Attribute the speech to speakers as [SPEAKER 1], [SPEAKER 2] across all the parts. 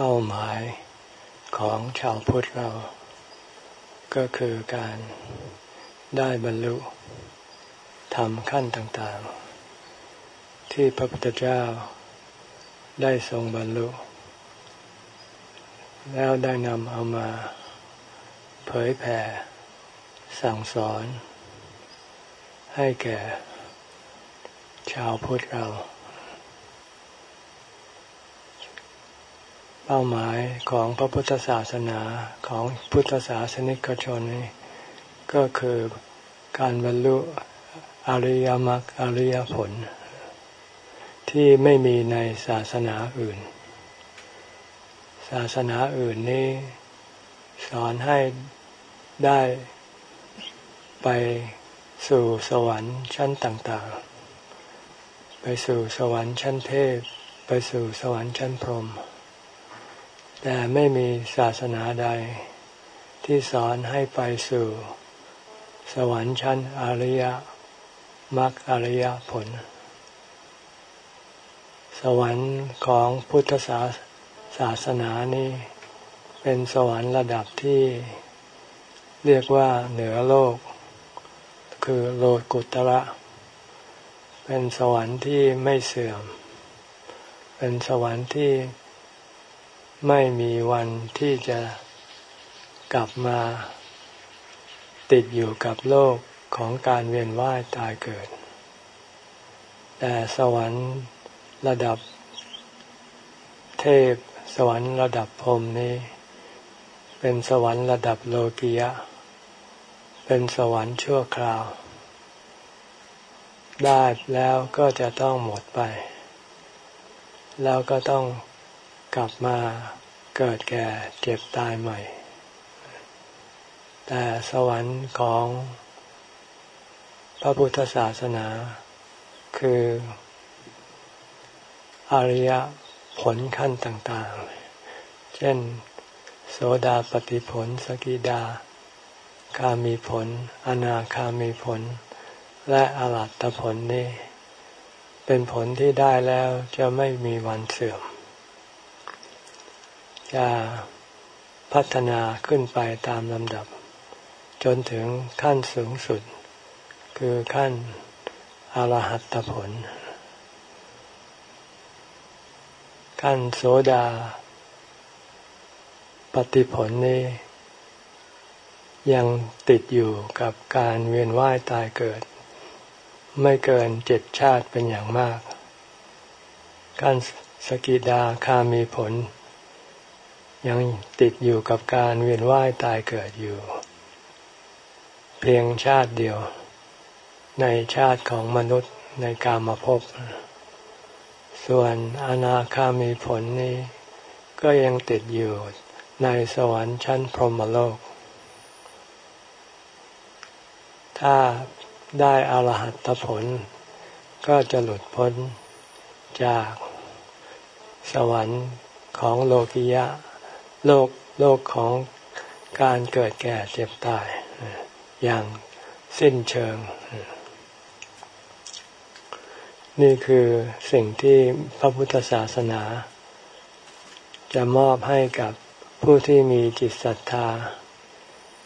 [SPEAKER 1] เป้าหมายของชาวพุทธเรา ก็คือการได้บรรลุทำขั้นต่างๆ ที่พระพุทธเจ้าได้ทรงบรรลุ แล้วได้นำเอามา เผยแผ่ สั่งสอน ให้แก่ ชาวพุทธเรา เป้าหมายของพระพุทธศาสนาของพุทธศาสนิกชนนี่ก็คือการบรรลุอริยมรรคอริยผล ที่ไม่มีในศาสนาอื่น ศาสนาอื่นนี้สอนให้ได้ไปสู่สวรรค์ชั้นต่างๆ ไปสู่สวรรค์ชั้นเทพ ไปสู่สวรรค์ชั้นพรหม แต่ไม่มีศาสนาใด ที่สอนให้ไปสู่ สวรรค์ชั้นอริยมรรคอริยผล สวรรค์ของพุทธศาศาสนานี้ เป็นสวรรค์ระดับที่เรียกว่าเหนือโลก คือโลกุตระ เป็นสวรรค์ที่ไม่เสื่อม เป็นสวรรค์ที่ ไม่มีวันที่จะกลับมา ติดอยู่กับโลกของการเวียนว่ายตายเกิด แต่สวรรค์ระดับ เทพสวรรค์ระดับพรหมนี้ เป็นสวรรค์ระดับโลกียะ เป็นสวรรค์ชั่วคราว ได้แล้วก็จะต้องหมดไป แล้วก็ต้อง กลับมาเกิดแก่เจ็บตายใหม่ แต่สวรรค์ของพระพุทธศาสนา คืออริยผลขั้นต่างๆ เช่น โสดาปฏิผล สกิดา คามีผล อนาคามีผล และอรัตตผลนี้เป็นผลที่ได้แล้วจะไม่มีวันเสื่อม จะพัฒนาขึ้นไปตามลำดับ จนถึงขั้นสูงสุด คือขั้นอรหัตผล ขั้นโสดา ปฏิผลนี้ ยังติดอยู่กับการเวียนว่ายตายเกิด ไม่เกินเจ็ดชาติเป็นอย่างมาก ขั้นสกิดาคามีผล ยังติดอยู่กับการเวียนว่ายตายเกิดอยู่ เพียงชาติเดียว ในชาติของมนุษย์ในกามาภพส่วนอนาคามีผลนี้ ก็ยังติดอยู่ในสวรรค์ชั้นพรหมโลก ถ้าได้อรหัตผล ก็จะหลุดพ้นจากสวรรค์ของโลกิยะ โลกโลกของการเกิดแก่เจ็บตาย อย่างสิ้นเชิง นี่คือสิ่งที่พระพุทธศาสนา จะมอบให้กับผู้ที่มีจิตศรัทธา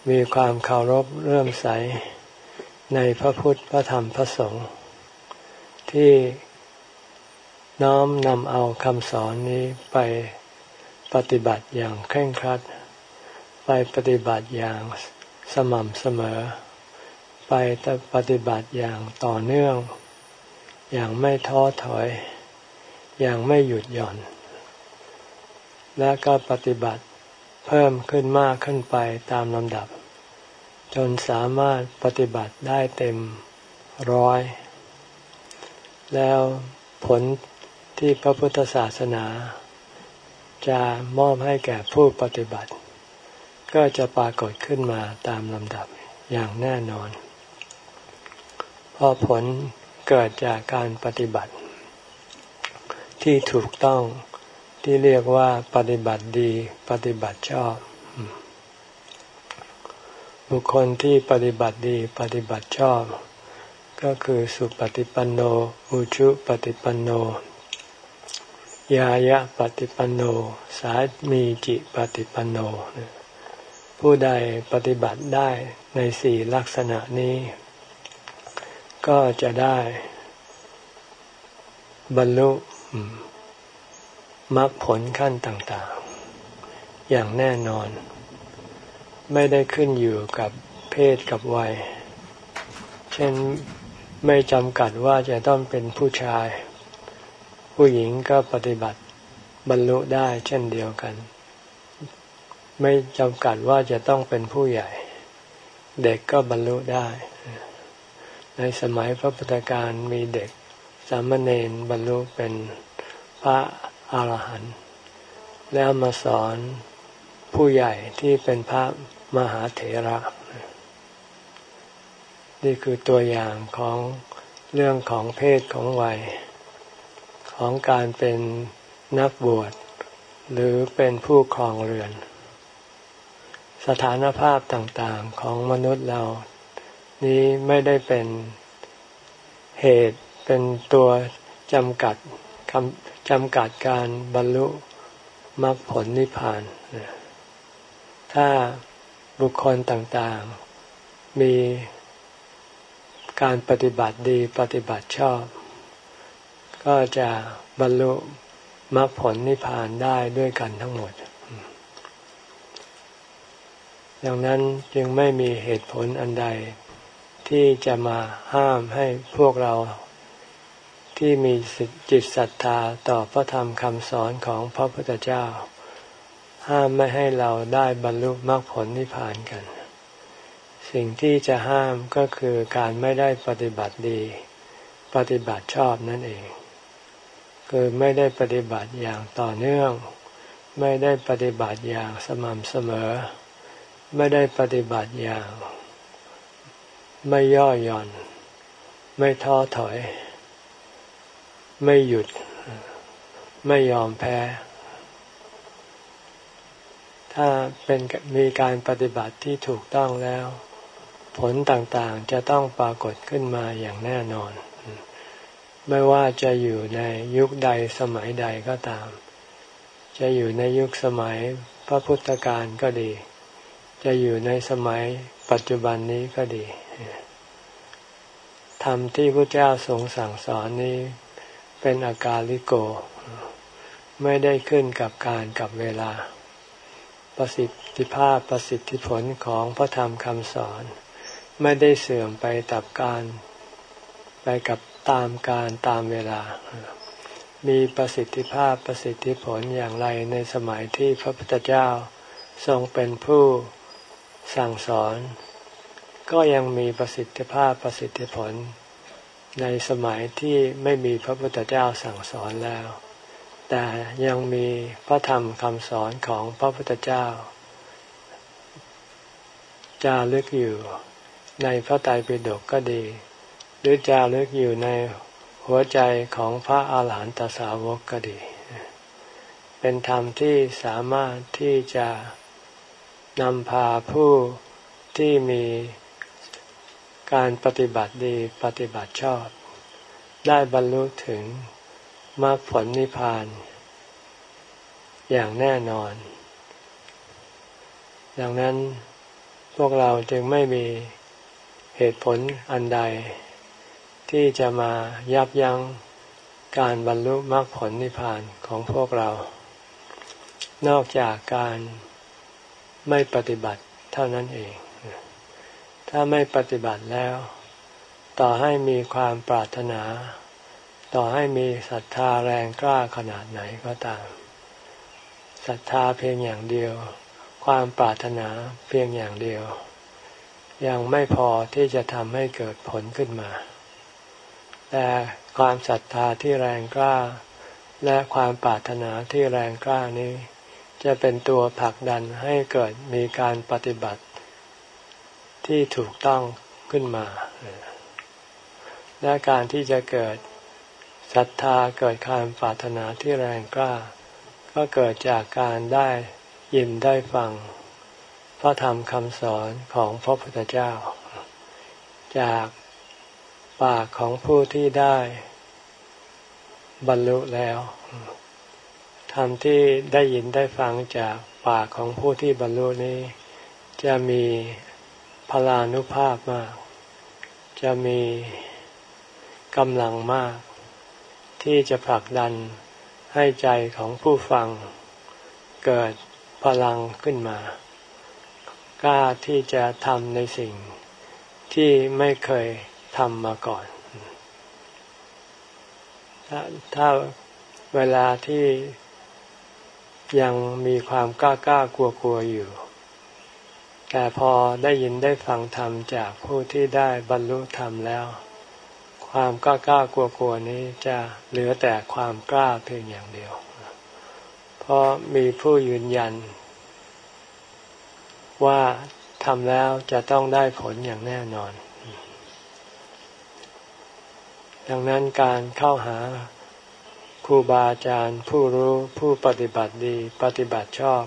[SPEAKER 1] มีความเคารพเรื่มใสในพระพุทธพระธรรมพระสงฆ์ที่น้อมนำเอาคำสอนนี้ไป ปฏิบัติอย่างเคร่งครัด ไปปฏิบัติอย่างสม่ำเสมอ ไปปฏิบัติอย่างต่อเนื่อง อย่างไม่ท้อถอย อย่างไม่หยุดหย่อน และก็ปฏิบัติเพิ่มขึ้นมากขึ้นไปตามลำดับ จนสามารถปฏิบัติได้เต็มร้อย แล้วผลที่พระพุทธศาสนา จะมอบให้แก่ผู้ปฏิบัติ ก็จะปรากฏขึ้นมาตามลำดับอย่างแน่นอน เพอผลเกิดจากการปฏิบัติ ที่ถูกต้องที่เรียกว่าปฏิบัติดีปฏิบัติชอบ บุคคลที่ปฏิบัติดีปฏิบัติชอบ ก็คือสุปฏิปันโนอุชุปฏิปันโน ยายะปฏิปันโน สามีจิปฏิปันโน ผู้ใดปฏิบัติได้ในสี่ลักษณะนี้ ก็จะได้ บรรลุมรรคผลขั้นต่างๆ อย่างแน่นอน ไม่ได้ขึ้นอยู่กับเพศกับวัย เช่นไม่จำกัดว่าจะต้องเป็นผู้ชาย ผู้หญิงก็ปฏิบัติบรรลุได้เช่นเดียวกัน ไม่จำกัดว่าจะต้องเป็นผู้ใหญ่ เด็กก็บรรลุได้ ในสมัยพระพุทธการมีเด็กสามเณรบรรลุเป็นพระอาหารหันต์แล้วมาสอนผู้ใหญ่ที่เป็นพระมหาเถระ นี่คือตัวอย่างของเรื่องของเพศของวัย ของการเป็นนักบวช หรือเป็นผู้ครองเรือน สถานภาพต่างๆของมนุษย์เรา นี้ไม่ได้เป็นเหตุเป็นตัวจำกัดคำจำกัดการบรรลุมรรคผลนิพพาน ถ้าบุคคลต่างๆ มีการปฏิบัติดีปฏิบัติชอบ ก็จะบรรลุมรรคผลนิพพานได้ด้วยกันทั้งหมด ดังนั้นจึงไม่มีเหตุผลอันใด ที่จะมาห้ามให้พวกเราที่มีจิตศรัทธาต่อพระธรรมคำสอนของพระพุทธเจ้า ห้ามไม่ให้เราได้บรรลุมรรคผลนิพพานกัน สิ่งที่จะห้ามก็คือการไม่ได้ปฏิบัติดี ปฏิบัติชอบนั่นเอง คือไม่ได้ปฏิบัติอย่างต่อเนื่อง ไม่ได้ปฏิบัติอย่างสม่ำเสมอ ไม่ได้ปฏิบัติอย่าง ไม่ย่อหย่อน ไม่ท้อถอย ไม่หยุด ไม่ยอมแพ้ ถ้าเป็นมีการปฏิบัติที่ถูกต้องแล้ว ผลต่างๆจะต้องปรากฏขึ้นมาอย่างแน่นอน ไม่ว่าจะอยู่ในยุคใดสมัยใดก็ตาม จะอยู่ในยุคสมัยพระพุทธการก็ดี จะอยู่ในสมัยปัจจุบันนี้ก็ดีธรรมที่พระเจ้าทรงสั่งสอนนี้ เป็นอากาลิโก ไม่ได้ขึ้นกับการกับเวลา ประสิทธิภาพประสิทธิผลของพระธรรมคำสอน ไม่ได้เสื่อมไปตับการไปกับ ตามการตามเวลา มีประสิทธิภาพประสิทธิผลอย่างไรในสมัยที่พระพุทธเจ้าทรงเป็นผู้สั่งสอน ก็ยังมีประสิทธิภาพประสิทธิผล ในสมัยที่ไม่มีพระพุทธเจ้าสั่งสอนแล้ว แต่ยังมีพระธรรมคำสอนของพระพุทธเจ้าจารึกอยู่ในพระไตรปิฎกก็ดี หรือจารึกอยู่ในหัวใจของพระอาหารหันตสาวกก็ดี เป็นธรรมที่สามารถที่จะนำพาผู้ที่มีการปฏิบัติดีปฏิบัติชอบ ได้บรรลุถึงมรรคผลนิพพาน อย่างแน่นอน ดังนั้นพวกเราจึงไม่มีเหตุผลอันใด ที่จะมายับยั้งการบรรลุมรรคผลนิพพานของพวกเรา นอกจากการไม่ปฏิบัติเท่านั้นเอง ถ้าไม่ปฏิบัติแล้ว ต่อให้มีความปรารถนา ต่อให้มีศรัทธาแรงกล้าขนาดไหนก็ตามศรัทธาเพียงอย่างเดียว ความปรารถนาเพียงอย่างเดียว ยังไม่พอที่จะทำให้เกิดผลขึ้นมา แต่ความศรัทธาที่แรงกล้า และความปรารถนาที่แรงกล้านี้ จะเป็นตัวผลักดันให้เกิดมีการปฏิบัติ ที่ถูกต้องขึ้นมา และการที่จะเกิดศรัทธาเกิดความปรารถนาที่แรงกล้า ก็เกิดจากการได้ยินได้ฟัง พระธรรมคำสอนของพระพุทธเจ้า จาก ปากของผู้ที่ได้บรรลุแล้วธรรมที่ได้ยินได้ฟังจากปากของผู้ที่บรรลุนี้ จะมีพลานุภาพมาก จะมีกำลังมาก ที่จะผลักดันให้ใจของผู้ฟัง เกิดพลังขึ้นมากล้าที่จะทำในสิ่งที่ไม่เคย ทำมาก่อน ถ้าถ้าเวลาที่ยังมีความกล้ากล้ากลัวกลัวอยู่ แต่พอได้ยินได้ฟังธรรมจากผู้ที่ได้บรรลุธรรมแล้ว ความกล้ากล้ากลัวกลัวนี้จะเหลือแต่ความกล้าเพียงอย่างเดียว เพราะมีผู้ยืนยัน ว่าทำแล้วจะต้องได้ผลอย่างแน่นอน ดังนั้นการเข้าหาครูบาอาจารย์ ผู้รู้ผู้ปฏิบัติดีปฏิบัติชอบ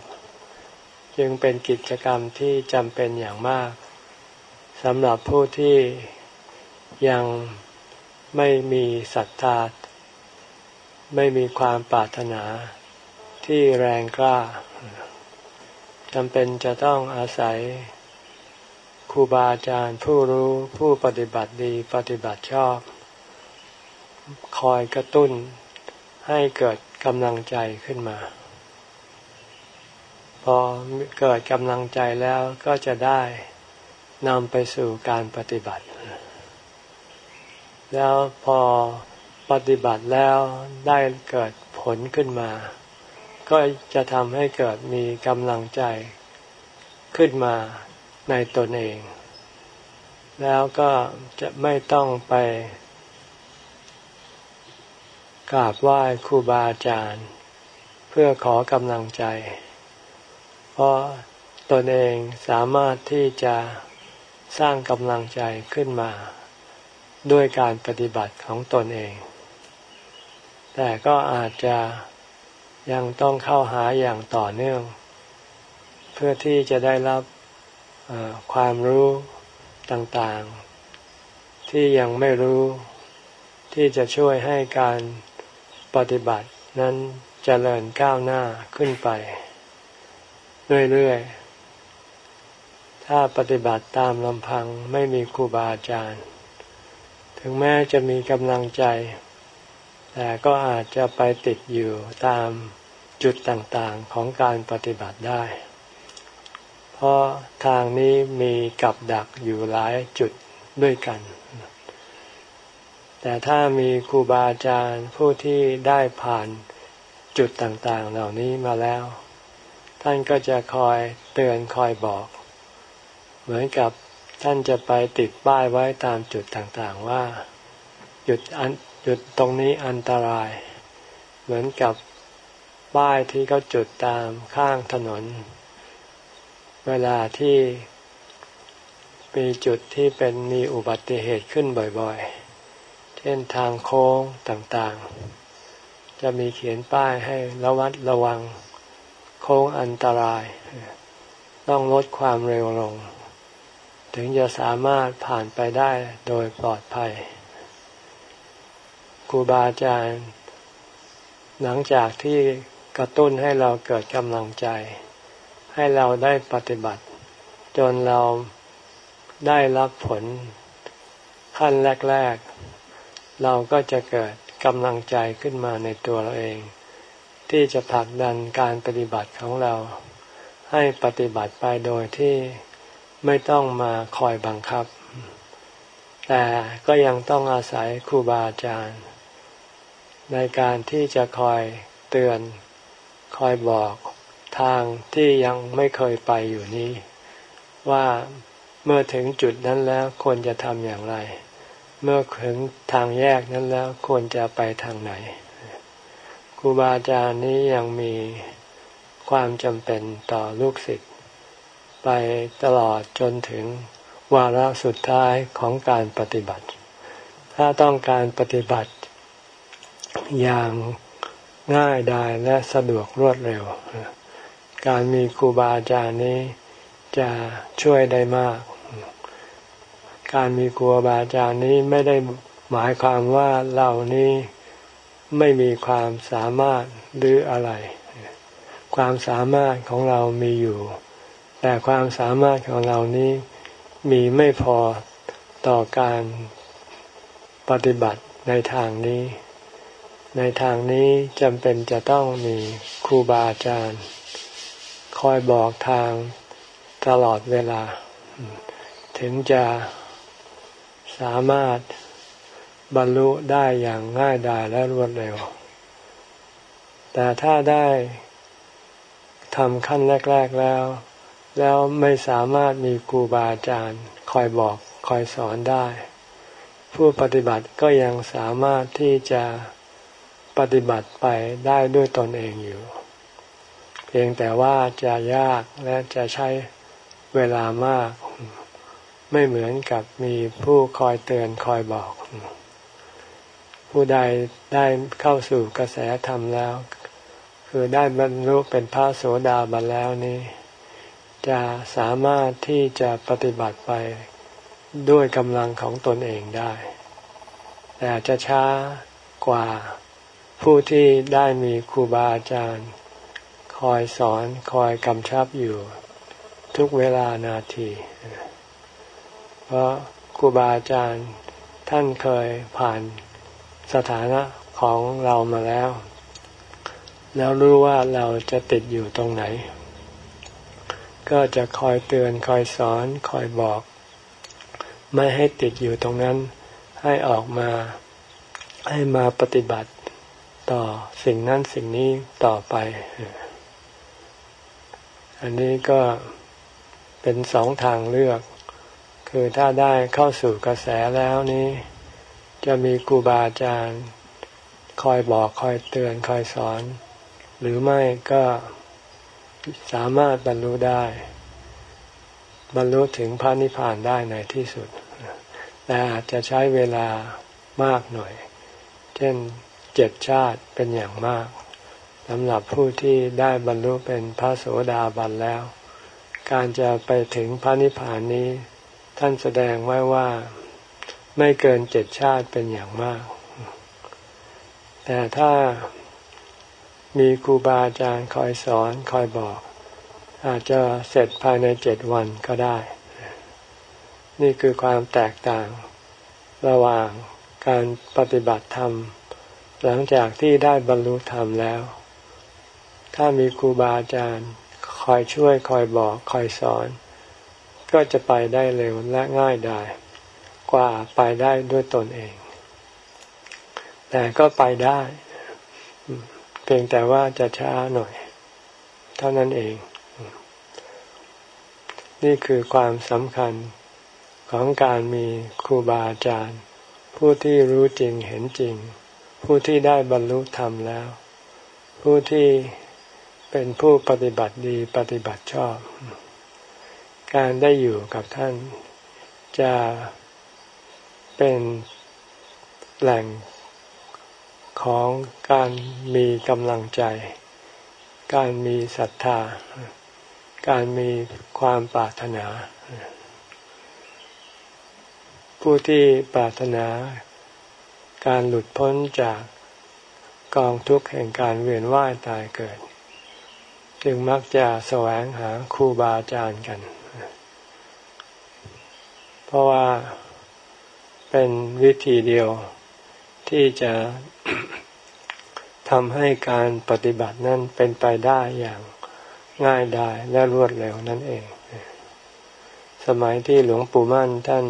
[SPEAKER 1] จึงเป็นกิจกรรมที่จำเป็นอย่างมากสำหรับผู้ที่ยังไม่มีศรัทธาไม่มีความปรารถนาที่แรงกล้าจำเป็นจะต้องอาศัยครูบาอาจารย์ผู้รู้ผู้ปฏิบัติดีปฏิบัติชอบ คอยกระตุ้นให้เกิดกำลังใจขึ้นมา พอเกิดกำลังใจแล้วก็จะได้นำไปสู่การปฏิบัติ แล้วพอปฏิบัติแล้วได้เกิดผลขึ้นมา ก็จะทำให้เกิดมีกำลังใจขึ้นมาในตนเอง แล้วก็จะไม่ต้องไป กราบไหว้ครูบาอาจารย์ เพื่อขอกำลังใจ เพราะตนเองสามารถที่จะสร้างกำลังใจขึ้นมา ด้วยการปฏิบัติของตนเอง แต่ก็อาจจะยังต้องเข้าหาอย่างต่อเนื่อง เพื่อที่จะได้รับความรู้ต่างๆ ที่ยังไม่รู้ที่จะช่วยให้การ ปฏิบัตินั้นจเจริญก้าวหน้าขึ้นไป เรื่อยๆ ถ้าปฏิบัติตามลำพังไม่มีครูบาอาจารย์ ถึงแม้จะมีกำลังใจ แต่ก็อาจจะไปติดอยู่ตามจุดต่างๆของการปฏิบัติได้ เพราะทางนี้มีกับดักอยู่หลายจุดด้วยกัน แต่ถ้ามีครูบาอาจารย์ผู้ที่ได้ผ่านจุดต่างๆ เหล่านี้มาแล้ว ท่านก็จะคอยเตือนคอยบอก เหมือนกับท่านจะไปติดป้ายไว้ตามจุดต่างๆว่าจุดอันจุดตรงนี้อันตราย เหมือนกับป้ายที่เขาจุดตามข้างถนน เวลาที่มีจุดที่เป็นมีอุบัติเหตุขึ้นบ่อยๆ เช่นทางโค้งต่างๆ จะมีเขียนป้ายให้ระวัดระวังโค้งอันตราย ต้องลดความเร็วลง ถึงจะสามารถผ่านไปได้โดยปลอดภัยครูบาอาจารย์ หลังจากที่กระตุ้นให้เราเกิดกำลังใจ ให้เราได้ปฏิบัติ จนเราได้รับผลขั้นแรก ๆ เราก็จะเกิดกำลังใจขึ้นมาในตัวเราเอง ที่จะผลักดันการปฏิบัติของเรา ให้ปฏิบัติไปโดยที่ไม่ต้องมาคอยบังคับ แต่ก็ยังต้องอาศัยครูบาอาจารย์ ในการที่จะคอยเตือนคอยบอกทางที่ยังไม่เคยไปอยู่นี้ ว่าเมื่อถึงจุดนั้นแล้วควรจะทำอย่างไร เมื่อถึงทางแยกนั้นแล้วควรจะไปทางไหนครูบาอาจารย์นี้ยังมีความจำเป็นต่อลูกศิษย์ไปตลอดจนถึงวาระสุดท้ายของการปฏิบัติ ถ้าต้องการปฏิบัติ อย่างง่ายดายและสะดวกรวดเร็ว การมีครูบาอาจารย์นี้จะช่วยได้มาก การมีครูบาอาจารย์นี้ไม่ได้หมายความว่าเรานี้ไม่มีความสามารถหรืออะไร ความสามารถของเรามีอยู่ แต่ความสามารถของเรานี้มีไม่พอต่อการปฏิบัติในทางนี้ ในทางนี้จำเป็นจะต้องมีครูบาอาจารย์ คอยบอกทางตลอดเวลา ถึงจะ สามารถบรรลุได้อย่างง่ายดายและรวดเร็ว แต่ถ้าได้ทำขั้นแรก ๆแล้ว แล้วไม่สามารถมีครูบาอาจารย์คอยบอกคอยสอนได้ ผู้ปฏิบัติก็ยังสามารถที่จะปฏิบัติไปได้ด้วยตนเองอยู่ เพียงแต่ว่าจะยากและจะใช้เวลามาก ไม่เหมือนกับมีผู้คอยเตือนคอยบอก ผู้ใดได้เข้าสู่กระแสธรรมแล้ว คือได้บรรลุเป็นพระโสดาบันแล้วนี้ จะสามารถที่จะปฏิบัติไปด้วยกำลังของตนเองได้ แต่จะช้ากว่าผู้ที่ได้มีครูบาอาจารย์ คอยสอนคอยกำชับอยู่ ทุกเวลานาทีเราะครูบาอาจารย์ท่านเคยผ่านสถานะของเรามาแล้ว แล้วรู้ว่าเราจะติดอยู่ตรงไหน ก็จะคอยเตือนคอยสอนคอยบอก ไม่ให้ติดอยู่ตรงนั้น ให้ออกมาให้มาปฏิบัติต่อสิ่งนั้นสิ่งนี้ต่อไป อันนี้ก็เป็นสองทางเลือก คือถ้าได้เข้าสู่กระแสแล้วนี้ จะมีครูบาอาจารย์ คอยบอกคอยเตือนคอยสอน หรือไม่ก็สามารถบรรลุได้ บรรลุถึงพระนิพพานได้ในที่สุด แต่อาจจะใช้เวลามากหน่อย เช่นเจ็ดชาติเป็นอย่างมากสำหรับผู้ที่ได้บรรลุเป็นพระโสดาบันแล้ว การจะไปถึงพระนิพพานนี้ ท่านแสดงไว้ว่าไม่เกินเจ็ดชาติเป็นอย่างมาก แต่ถ้ามีครูบาอาจารย์คอยสอนคอยบอก อาจจะเสร็จภายในเจ็ดวันก็ได้ นี่คือความแตกต่างระหว่างการปฏิบัติธรรม หลังจากที่ได้บรรลุธรรมแล้ว ถ้ามีครูบาอาจารย์คอยช่วยคอยบอกคอยสอน ก็จะไปได้เร็วและง่ายได้กว่าไปได้ด้วยตนเอง แต่ก็ไปได้ เพียงแต่ว่าจะช้าหน่อย เท่านั้นเอง นี่คือความสำคัญของการมีครูบาอาจารย์ ผู้ที่รู้จริงเห็นจริง ผู้ที่ได้บรรลุธรรมแล้ว ผู้ที่เป็นผู้ปฏิบัติดีปฏิบัติชอบ การได้อยู่กับท่านจะเป็นแหล่งของการมีกำลังใจ การมีศรัทธา การมีความปรารถนา ผู้ที่ปรารถนา การหลุดพ้นจากกองทุกข์แห่งการเวียนว่ายตายเกิด จึงมักจะแสวงหาครูบาอาจารย์กัน ราะว่าเป็นวิธีเดียวที่จะทำให้การปฏิบัตินั้นเป็นไปได้อย่างง่ายดายและรวดเร็วนั่นเอง สมัยที่หลวงปู่มั่นท่าน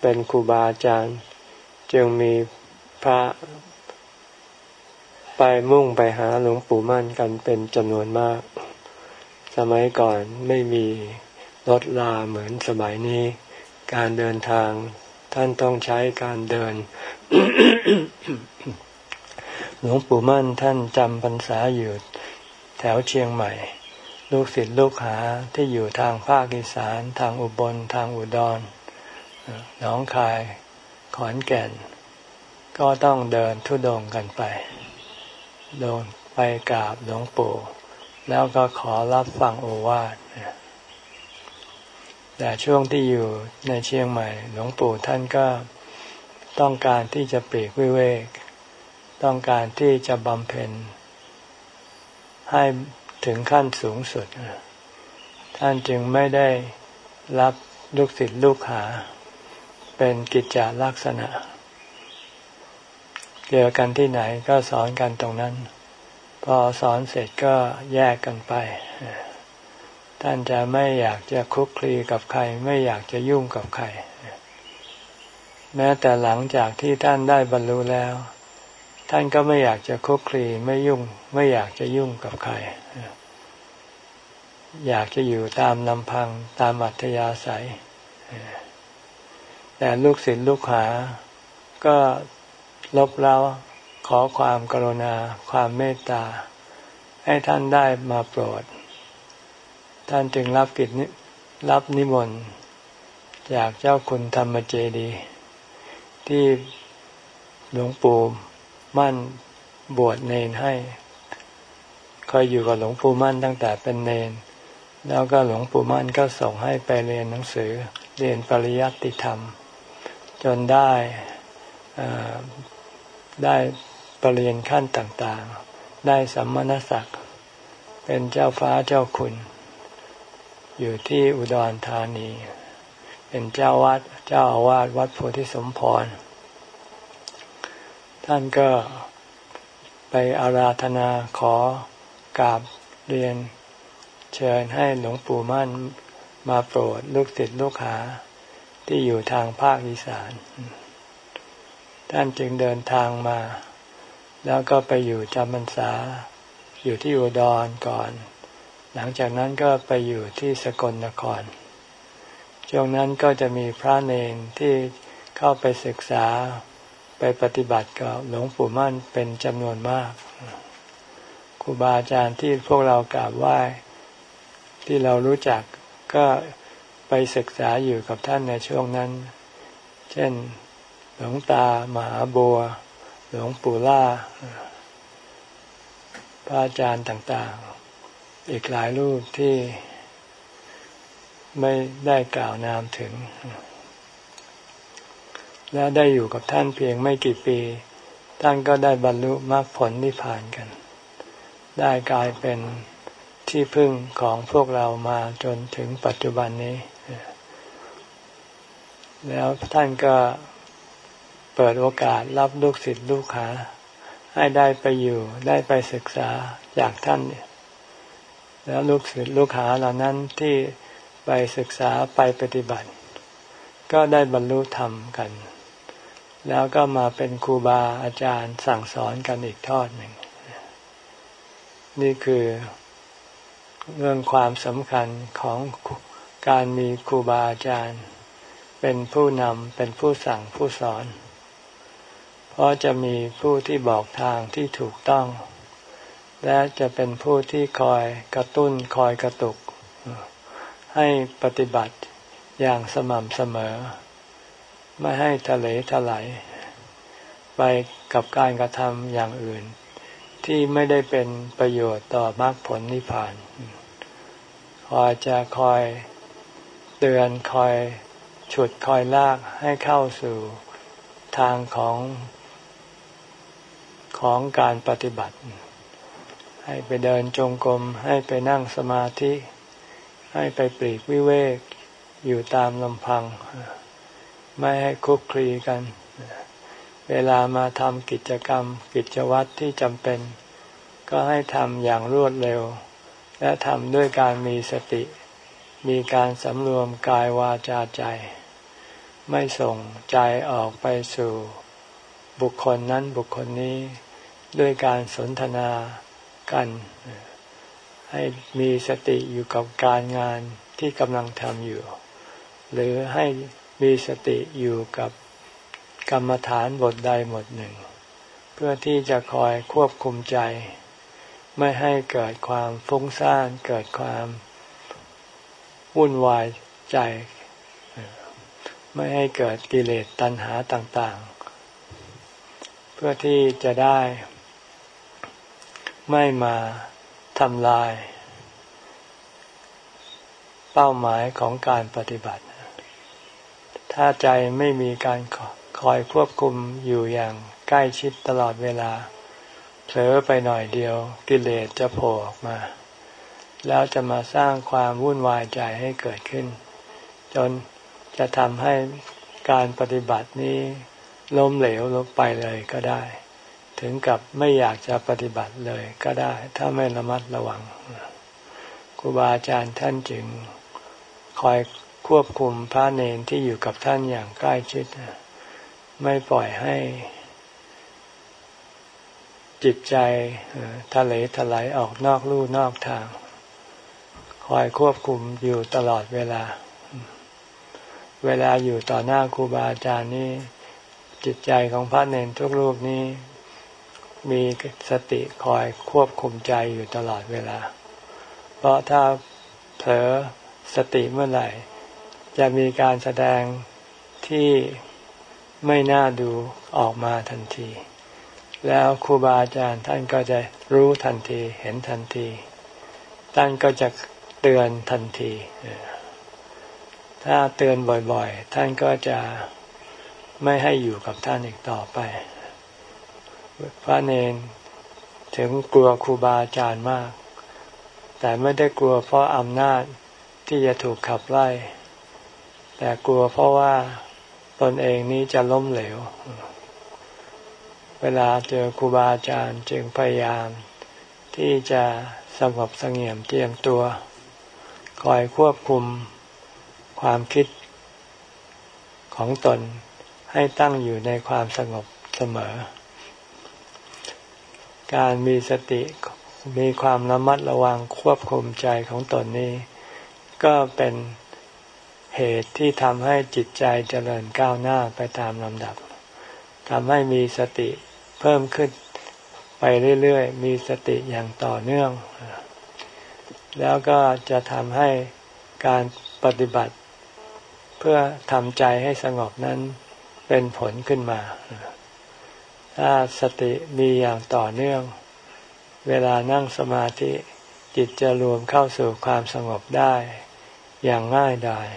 [SPEAKER 1] เป็นครูบาอาจารย์ จึงมีพระไปมุ่งไปหาหลวงปู่มั่นกันเป็นจำนวนมาก สมัยก่อนไม่มีรถลาเหมือนสมัยนี้ การเดินทาง ท่านต้องใช้การเดิน หลวงปู่มั่นท่านจำพรรษาอยู่แถวเชียงใหม่ ลูกศิษย์ลูกหาที่อยู่ทางภาคอีสาน ทางอุบล ทางอุดรหนองคาย ขอนแก่น ก็ต้องเดินทุดงกันไปโดนไปกราบหลวงปู่ แล้วก็ขอรับฟังโอวาท แต่ช่วงที่อยู่ในเชียงใหม่ หลวงปู่ท่านก็ต้องการที่จะปีกวิเวก ต้องการที่จะบำเพ็ญให้ถึงขั้นสูงสุด ท่านจึงไม่ได้รับลูกศิษย์ลูกหา เป็นกิจจลักษณะ เจอกันที่ไหนก็สอนกันตรงนั้น พอสอนเสร็จก็แยกกันไป ท่านจะไม่อยากจะคุกคลีกับใคร ไม่อยากจะยุ่งกับใคร แม้แต่หลังจากที่ท่านได้บรรลุแล้ว ท่านก็ไม่อยากจะคุกคลีไม่ยุ่ง ไม่อยากจะยุ่งกับใคร อยากจะอยู่ตามลำพังตามอัธยาศัย แต่ลูกศิษย์ลูกหา ก็ลบเล้าขอความกรุณา ความเมตตา ให้ท่านได้มาโปรด ท่านจึงรับกิจรับนิมนต์จากเจ้าคุณธรรมเจดี ที่หลวงปู่มั่นบวชเนนให้คอยอยู่กับหลวงปู่มั่นตั้งแต่เป็นเนน แล้วก็หลวงปู่มั่นก็ส่งให้ไปเรียนหนังสือเรียนปริยัติธรรม จนได้ได้ปรริญญาขั้นต่างๆ ได้สัมมณศักดิ์ เป็นเจ้าฟ้าเจ้าคุณ อยู่ที่อุดรธานี เป็นเจ้าวัดเจ้าอาวาสวัดโพธิสมพร ท่านก็ไปอาราธนาขอกราบเรียนเชิญให้หลวงปู่มั่นมาโปรดลูกศิษย์ลูกหาที่อยู่ทางภาคอีสาน ท่านจึงเดินทางมา แล้วก็ไปอยู่จำพรรษาอยู่ที่อุดรก่อน หลังจากนั้นก็ไปอยู่ที่สกลนคร ช่วงนั้นก็จะมีพระเนนที่เข้าไปศึกษาไปปฏิบัติกับหลวงปู่มั่นเป็นจำนวนมาก ครูบาอาจารย์ที่พวกเรากราบไหว้ที่เรารู้จักก็ไปศึกษาอยู่กับท่านในช่วงนั้น เช่น หลวงตามหาบัว หลวงปู่ล่า พระอาจารย์ต่างๆ อีกหลายรูปที่ไม่ได้กล่าวนามถึง และได้อยู่กับท่านเพียงไม่กี่ปี ท่านก็ได้บรรลุมรรคผลนิพพานกัน ได้กลายเป็นที่พึ่งของพวกเรามาจนถึงปัจจุบันนี้ แล้วท่านก็เปิดโอกาสรับลูกศิษย์ลูกหาให้ได้ไปอยู่ได้ไปศึกษาจากท่าน แล้วลูกศิษย์ลูกหาเหล่านั้นที่ไปศึกษาไปปฏิบัติ ก็ได้บรรลุธรรมกัน แล้วก็มาเป็นครูบาอาจารย์สั่งสอนกันอีกทอดหนึ่ง นี่คือเรื่องความสำคัญของการมีครูบาอาจารย์ เป็นผู้นำเป็นผู้สั่งผู้สอน เพราะจะมีผู้ที่บอกทางที่ถูกต้อง และจะเป็นผู้ที่คอยกระตุ้นคอยกระตุก ให้ปฏิบัติอย่างสม่ำเสมอ ไม่ให้ทะเลทลายไปกับการกระทำอย่างอื่น ที่ไม่ได้เป็นประโยชน์ต่อมรรคผลนิพพานคอยจะคอยเตือนคอยฉุดคอยลากให้เข้าสู่ทางของของการปฏิบัติ ให้ไปเดินจงกรม ให้ไปนั่งสมาธิ ให้ไปปลีกวิเวก อยู่ตามลำพัง ไม่ให้คุกคลีกัน เวลามาทำกิจกรรม กิจวัตรที่จำเป็น ก็ให้ทำอย่างรวดเร็ว และทำด้วยการมีสติ มีการสำรวมกายวาจาใจ ไม่ส่งใจออกไปสู่ บุคคลนั้นบุคคลนี้ด้วยการสนทนา กัน ให้มีสติอยู่กับการงานที่กำลังทำอยู่ หรือให้มีสติอยู่กับกรรมฐานบทใดหมดหนึ่ง เพื่อที่จะคอยควบคุมใจ ไม่ให้เกิดความฟุ้งซ่านเกิดความวุ่นวายใจ ไม่ให้เกิดกิเลสตัณหาต่าง ๆ เพื่อที่จะได้ ไม่มาทำลาย เป้าหมายของการปฏิบัติ ถ้าใจไม่มีการคอยควบคุมอยู่อย่างใกล้ชิดตลอดเวลา เผลอไปหน่อยเดียวกิเลสจะโผล่ออกมา แล้วจะมาสร้างความวุ่นวายใจให้เกิดขึ้น จนจะทำให้การปฏิบัตินี้ล้มเหลวลงไปเลยก็ได้ ถึงกับไม่อยากจะปฏิบัติเลยก็ได้ ถ้าไม่ระมัดระวังครูบาอาจารย์ท่านจึงคอยควบคุมพระเนนที่อยู่กับท่านอย่างใกล้ชิด ไม่ปล่อยให้ จิตใจทะเลทลายออกนอกลู่นอกทาง คอยควบคุมอยู่ตลอดเวลา เวลาอยู่ต่อหน้าครูบาอาจารย์นี่จิตใจของพระเนนทุกรูปนี้ มีสติคอยควบคุมใจอยู่ตลอดเวลา เพราะถ้าเผลอสติเมื่อไหร่ จะมีการแสดงที่ไม่น่าดูออกมาทันที แล้วครูบาอาจารย์ท่านก็จะรู้ทันทีเห็นทันที ท่านก็จะเตือนทันที ถ้าเตือนบ่อยๆ ท่านก็จะไม่ให้อยู่กับท่านอีกต่อไป พระเนนถึงกลัวครูบาอาจารย์มาก แต่ไม่ได้กลัวเพราะอำนาจที่จะถูกขับไล่ แต่กลัวเพราะว่าตนเองนี้จะล้มเหลว เวลาเจอครูบาอาจารย์จึงพยายาม ที่จะสงบสงเงียมเตรียมตัว คอยควบคุมความคิดของตนให้ตั้งอยู่ในความสงบเสมอ การมีสติมีความระมัดระวังควบคุมใจของตนนี้ ก็เป็นเหตุที่ทำให้จิตใจเจริญก้าวหน้าไปตามลำดับทำให้มีสติเพิ่มขึ้นไปเรื่อยๆ มีสติอย่างต่อเนื่อง แล้วก็จะทำให้การปฏิบัติ เพื่อทำใจให้สงบนั้นเป็นผลขึ้นมา ถ้าสติมีอย่างต่อเนื่อง เวลานั่งสมาธิจิตจะรวมเข้าสู่ความสงบได้อย่างง่ายดาย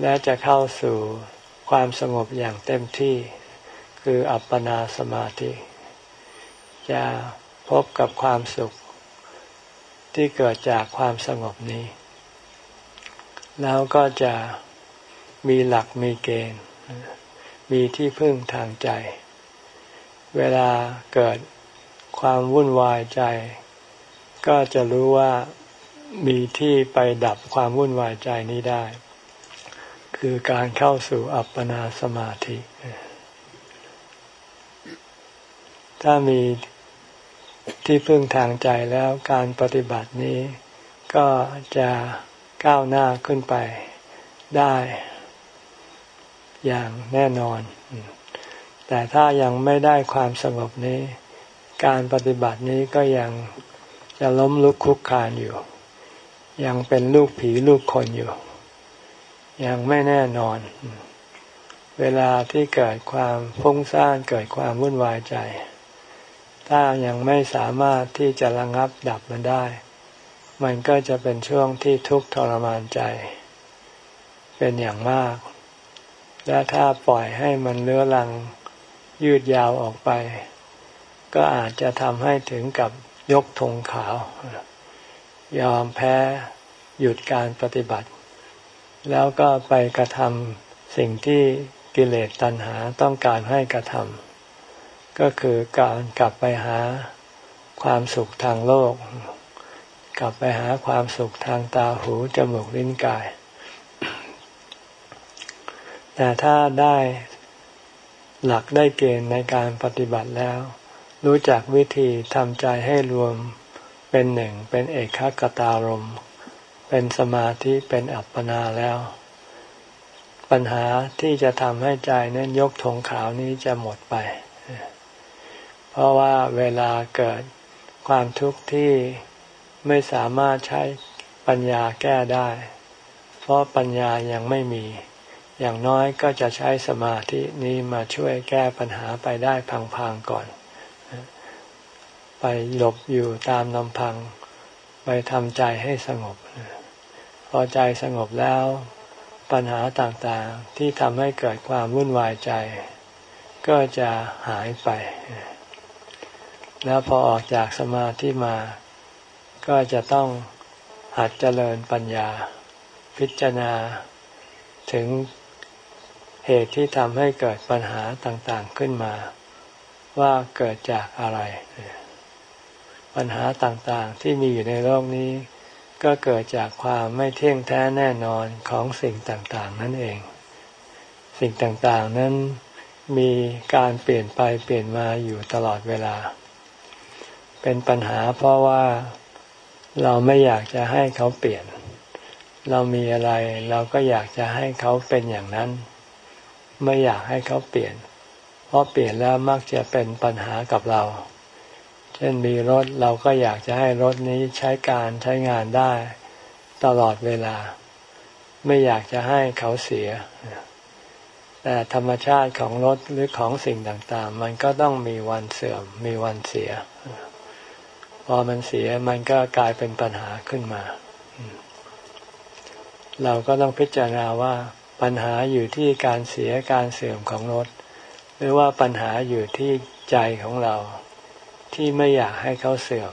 [SPEAKER 1] และจะเข้าสู่ความสงบอย่างเต็มที่ คืออัปปนาสมาธิ จะพบกับความสุข ที่เกิดจากความสงบนี้ แล้วก็จะมีหลักมีเกณฑ์ มีที่พึ่งทางใจ เวลาเกิดความวุ่นวายใจ ก็จะรู้ว่ามีที่ไปดับความวุ่นวายใจนี้ได้ คือการเข้าสู่อัปปนาสมาธิ ถ้ามีที่พึ่งทางใจแล้วการปฏิบัตินี้ ก็จะก้าวหน้าขึ้นไปได้ อย่างแน่นอน แต่ถ้ายังไม่ได้ความสงบนี้ การปฏิบัตินี้ก็ยังจะล้มลุกคุกคานอยู่ ยังเป็นลูกผีลูกคนอยู่ ยังไม่แน่นอน เวลาที่เกิดความฟุ้งซ่านเกิดความวุ่นวายใจ ถ้ายังไม่สามารถที่จะระงับดับมันได้ มันก็จะเป็นช่วงที่ทุกข์ทรมานใจ เป็นอย่างมาก และถ้าปล่อยให้มันเลื้อรังยืดยาวออกไป ก็อาจจะทำให้ถึงกับยกธงขาว ยอมแพ้หยุดการปฏิบัติ แล้วก็ไปกระทำสิ่งที่กิเลสตัณหาต้องการให้กระทำก็คือการกลับไปหาความสุขทางโลก กลับไปหาความสุขทางตาหูจมูกลิ้นกาย แต่ถ้าได้หลักได้เกณฑ์ในการปฏิบัติแล้ว รู้จักวิธีทำใจให้รวมเป็นหนึ่งเป็นเอกขตารม เป็นสมาธิเป็นอัปปนาแล้ว ปัญหาที่จะทำให้ใจนั้นยกธงขาวนี้จะหมดไป เพราะว่าเวลาเกิดความทุกข์ที่ไม่สามารถใช้ปัญญาแก้ได้ เพราะปัญญายังไม่มี อย่างน้อยก็จะใช้สมาธินี้มาช่วยแก้ปัญหาไปได้พังๆก่อน ไปหลบอยู่ตามลำพัง ไปทำใจให้สงบ พอใจสงบแล้วปัญหาต่างๆที่ทำให้เกิดความวุ่นวายใจ ก็จะหายไป แล้วพอออกจากสมาธิมา ก็จะต้องหัดเจริญปัญญา พิจารณาถึง เหตุที่ทำให้เกิดปัญหาต่างๆขึ้นมา ว่าเกิดจากอะไร ปัญหาต่างๆที่มีอยู่ในโลกนี้ ก็เกิดจากความไม่เที่ยงแท้แน่นอนของสิ่งต่างๆ นั่นเอง สิ่งต่างๆนั้นมีการเปลี่ยนไปเปลี่ยนมาอยู่ตลอดเวลา เป็นปัญหาเพราะว่าเราไม่อยากจะให้เขาเปลี่ยน เรามีอะไรเราก็อยากจะให้เขาเป็นอย่างนั้น ไม่อยากให้เขาเปลี่ยน เพราะเปลี่ยนแล้วมักจะเป็นปัญหากับเรา เช่นมีรถเราก็อยากจะให้รถนี้ใช้การใช้งานได้ ตลอดเวลา ไม่อยากจะให้เขาเสีย แต่ธรรมชาติของรถหรือของสิ่งต่างๆ มันก็ต้องมีวันเสื่อม มีวันเสีย พอมันเสียมันก็กลายเป็นปัญหาขึ้นมา เราก็ต้องพิจารณาว่า ปัญหาอยู่ที่การเสียการเสื่อมของรถ หรือว่าปัญหาอยู่ที่ใจของเรา ที่ไม่อยากให้เขาเสื่อม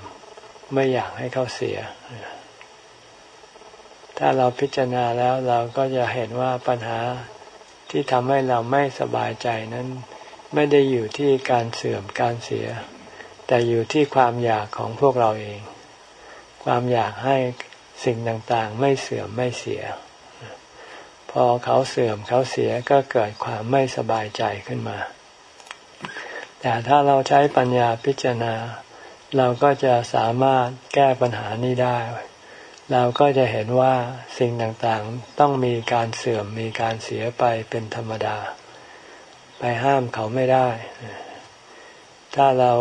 [SPEAKER 1] ไม่อยากให้เขาเสีย ถ้าเราพิจารณาแล้วเราก็จะเห็นว่าปัญหาที่ทำให้เราไม่สบายใจนั้น ไม่ได้อยู่ที่การเสื่อมการเสีย แต่อยู่ที่ความอยากของพวกเราเอง ความอยากให้สิ่งต่างๆ ไม่เสื่อมไม่เสีย พอเขาเสื่อมเขาเสียก็เกิดความไม่สบายใจขึ้นมา แต่ถ้าเราใช้ปัญญาพิจารณา เราก็จะสามารถแก้ปัญหานี้ได้ เราก็จะเห็นว่าสิ่งต่างๆต้องมีการเสื่อมมีการเสียไปเป็นธรรมดา ไปห้ามเขาไม่ได้ ถ้าเรา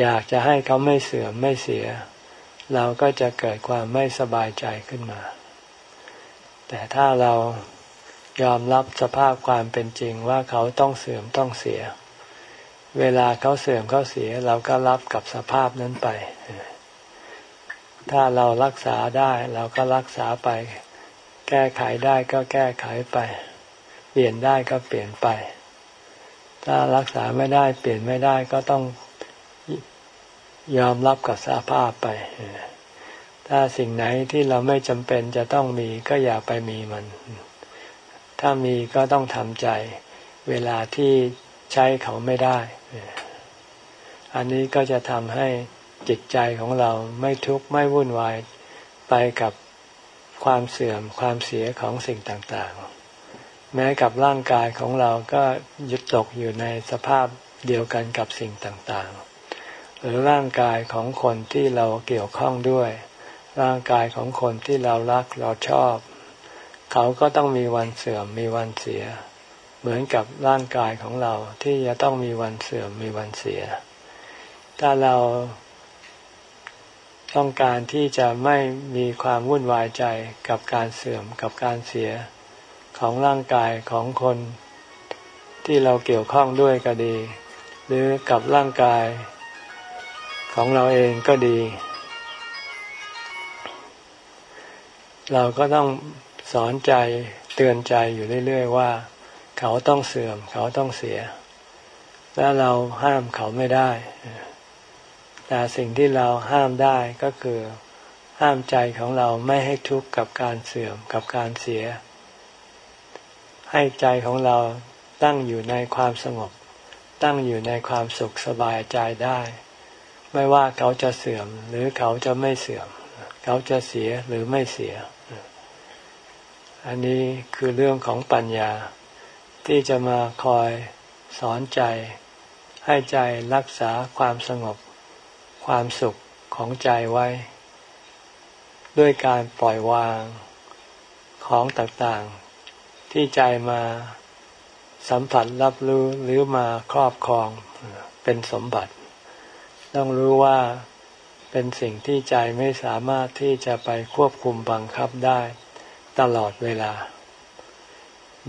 [SPEAKER 1] อยากจะให้เขาไม่เสื่อมไม่เสีย เราก็จะเกิดความไม่สบายใจขึ้นมา แต่ถ้าเรายอมรับสภาพความเป็นจริงว่าเขาต้องเสื่อมต้องเสีย เวลาเขาเสื่อมเขาเสีย เราก็รับกับสภาพนั้นไป ถ้าเรารักษาได้ เราก็รักษาไป แก้ไขได้ก็แก้ไขไป เปลี่ยนได้ก็เปลี่ยนไป ถ้ารักษาไม่ได้เปลี่ยนไม่ได้ก็ต้องยอมรับกับสภาพไป ถ้าสิ่งไหนที่เราไม่จำเป็นจะต้องมีก็อย่าไปมีมัน ถ้ามีก็ต้องทำใจ เวลาที่ใช้เขาไม่ได้ อันนี้ก็จะทำให้จิตใจของเราไม่ทุกข์ไม่วุ่นวายไปกับความเสื่อมความเสียของสิ่งต่างๆ แม้กับร่างกายของเราก็ยึดตกอยู่ในสภาพเดียวกันกับสิ่งต่างๆ หรือร่างกายของคนที่เราเกี่ยวข้องด้วย ร่างกายของคนที่เรารักเราชอบ เขาก็ต้องมีวันเสื่อมมีวันเสีย เหมือนกับร่างกายของเราที่จะต้องมีวันเสื่อมมีวันเสีย ถ้าเราต้องการที่จะไม่มีความวุ่นวายใจกับการเสื่อมกับการเสียของร่างกายของคนที่เราเกี่ยวข้องด้วยก็ดี หรือกับร่างกายของเราเองก็ดี เราก็ต้องสอนใจเตือนใจอยู่เรื่อย ๆ ว่า เขาต้องเสื่อม เขาต้องเสีย แล้วเราห้ามเขาไม่ได้ แต่สิ่งที่เราห้ามได้ก็คือห้ามใจของเราไม่ให้ทุกข์กับการเสื่อมกับการเสีย ให้ใจของเราตั้งอยู่ในความสงบ ตั้งอยู่ในความสุขสบายใจได้ ไม่ว่าเขาจะเสื่อมหรือเขาจะไม่เสื่อม เขาจะเสียหรือไม่เสีย อันนี้คือเรื่องของปัญญา ที่จะมาคอยสอนใจ ให้ใจรักษาความสงบ ความสุขของใจไว้ ด้วยการปล่อยวางของต่างๆ ที่ใจมาสัมผัสรับรู้หรือมาครอบครองเป็นสมบัติ ต้องรู้ว่าเป็นสิ่งที่ใจไม่สามารถที่จะไปควบคุมบังคับได้ ตลอดเวลา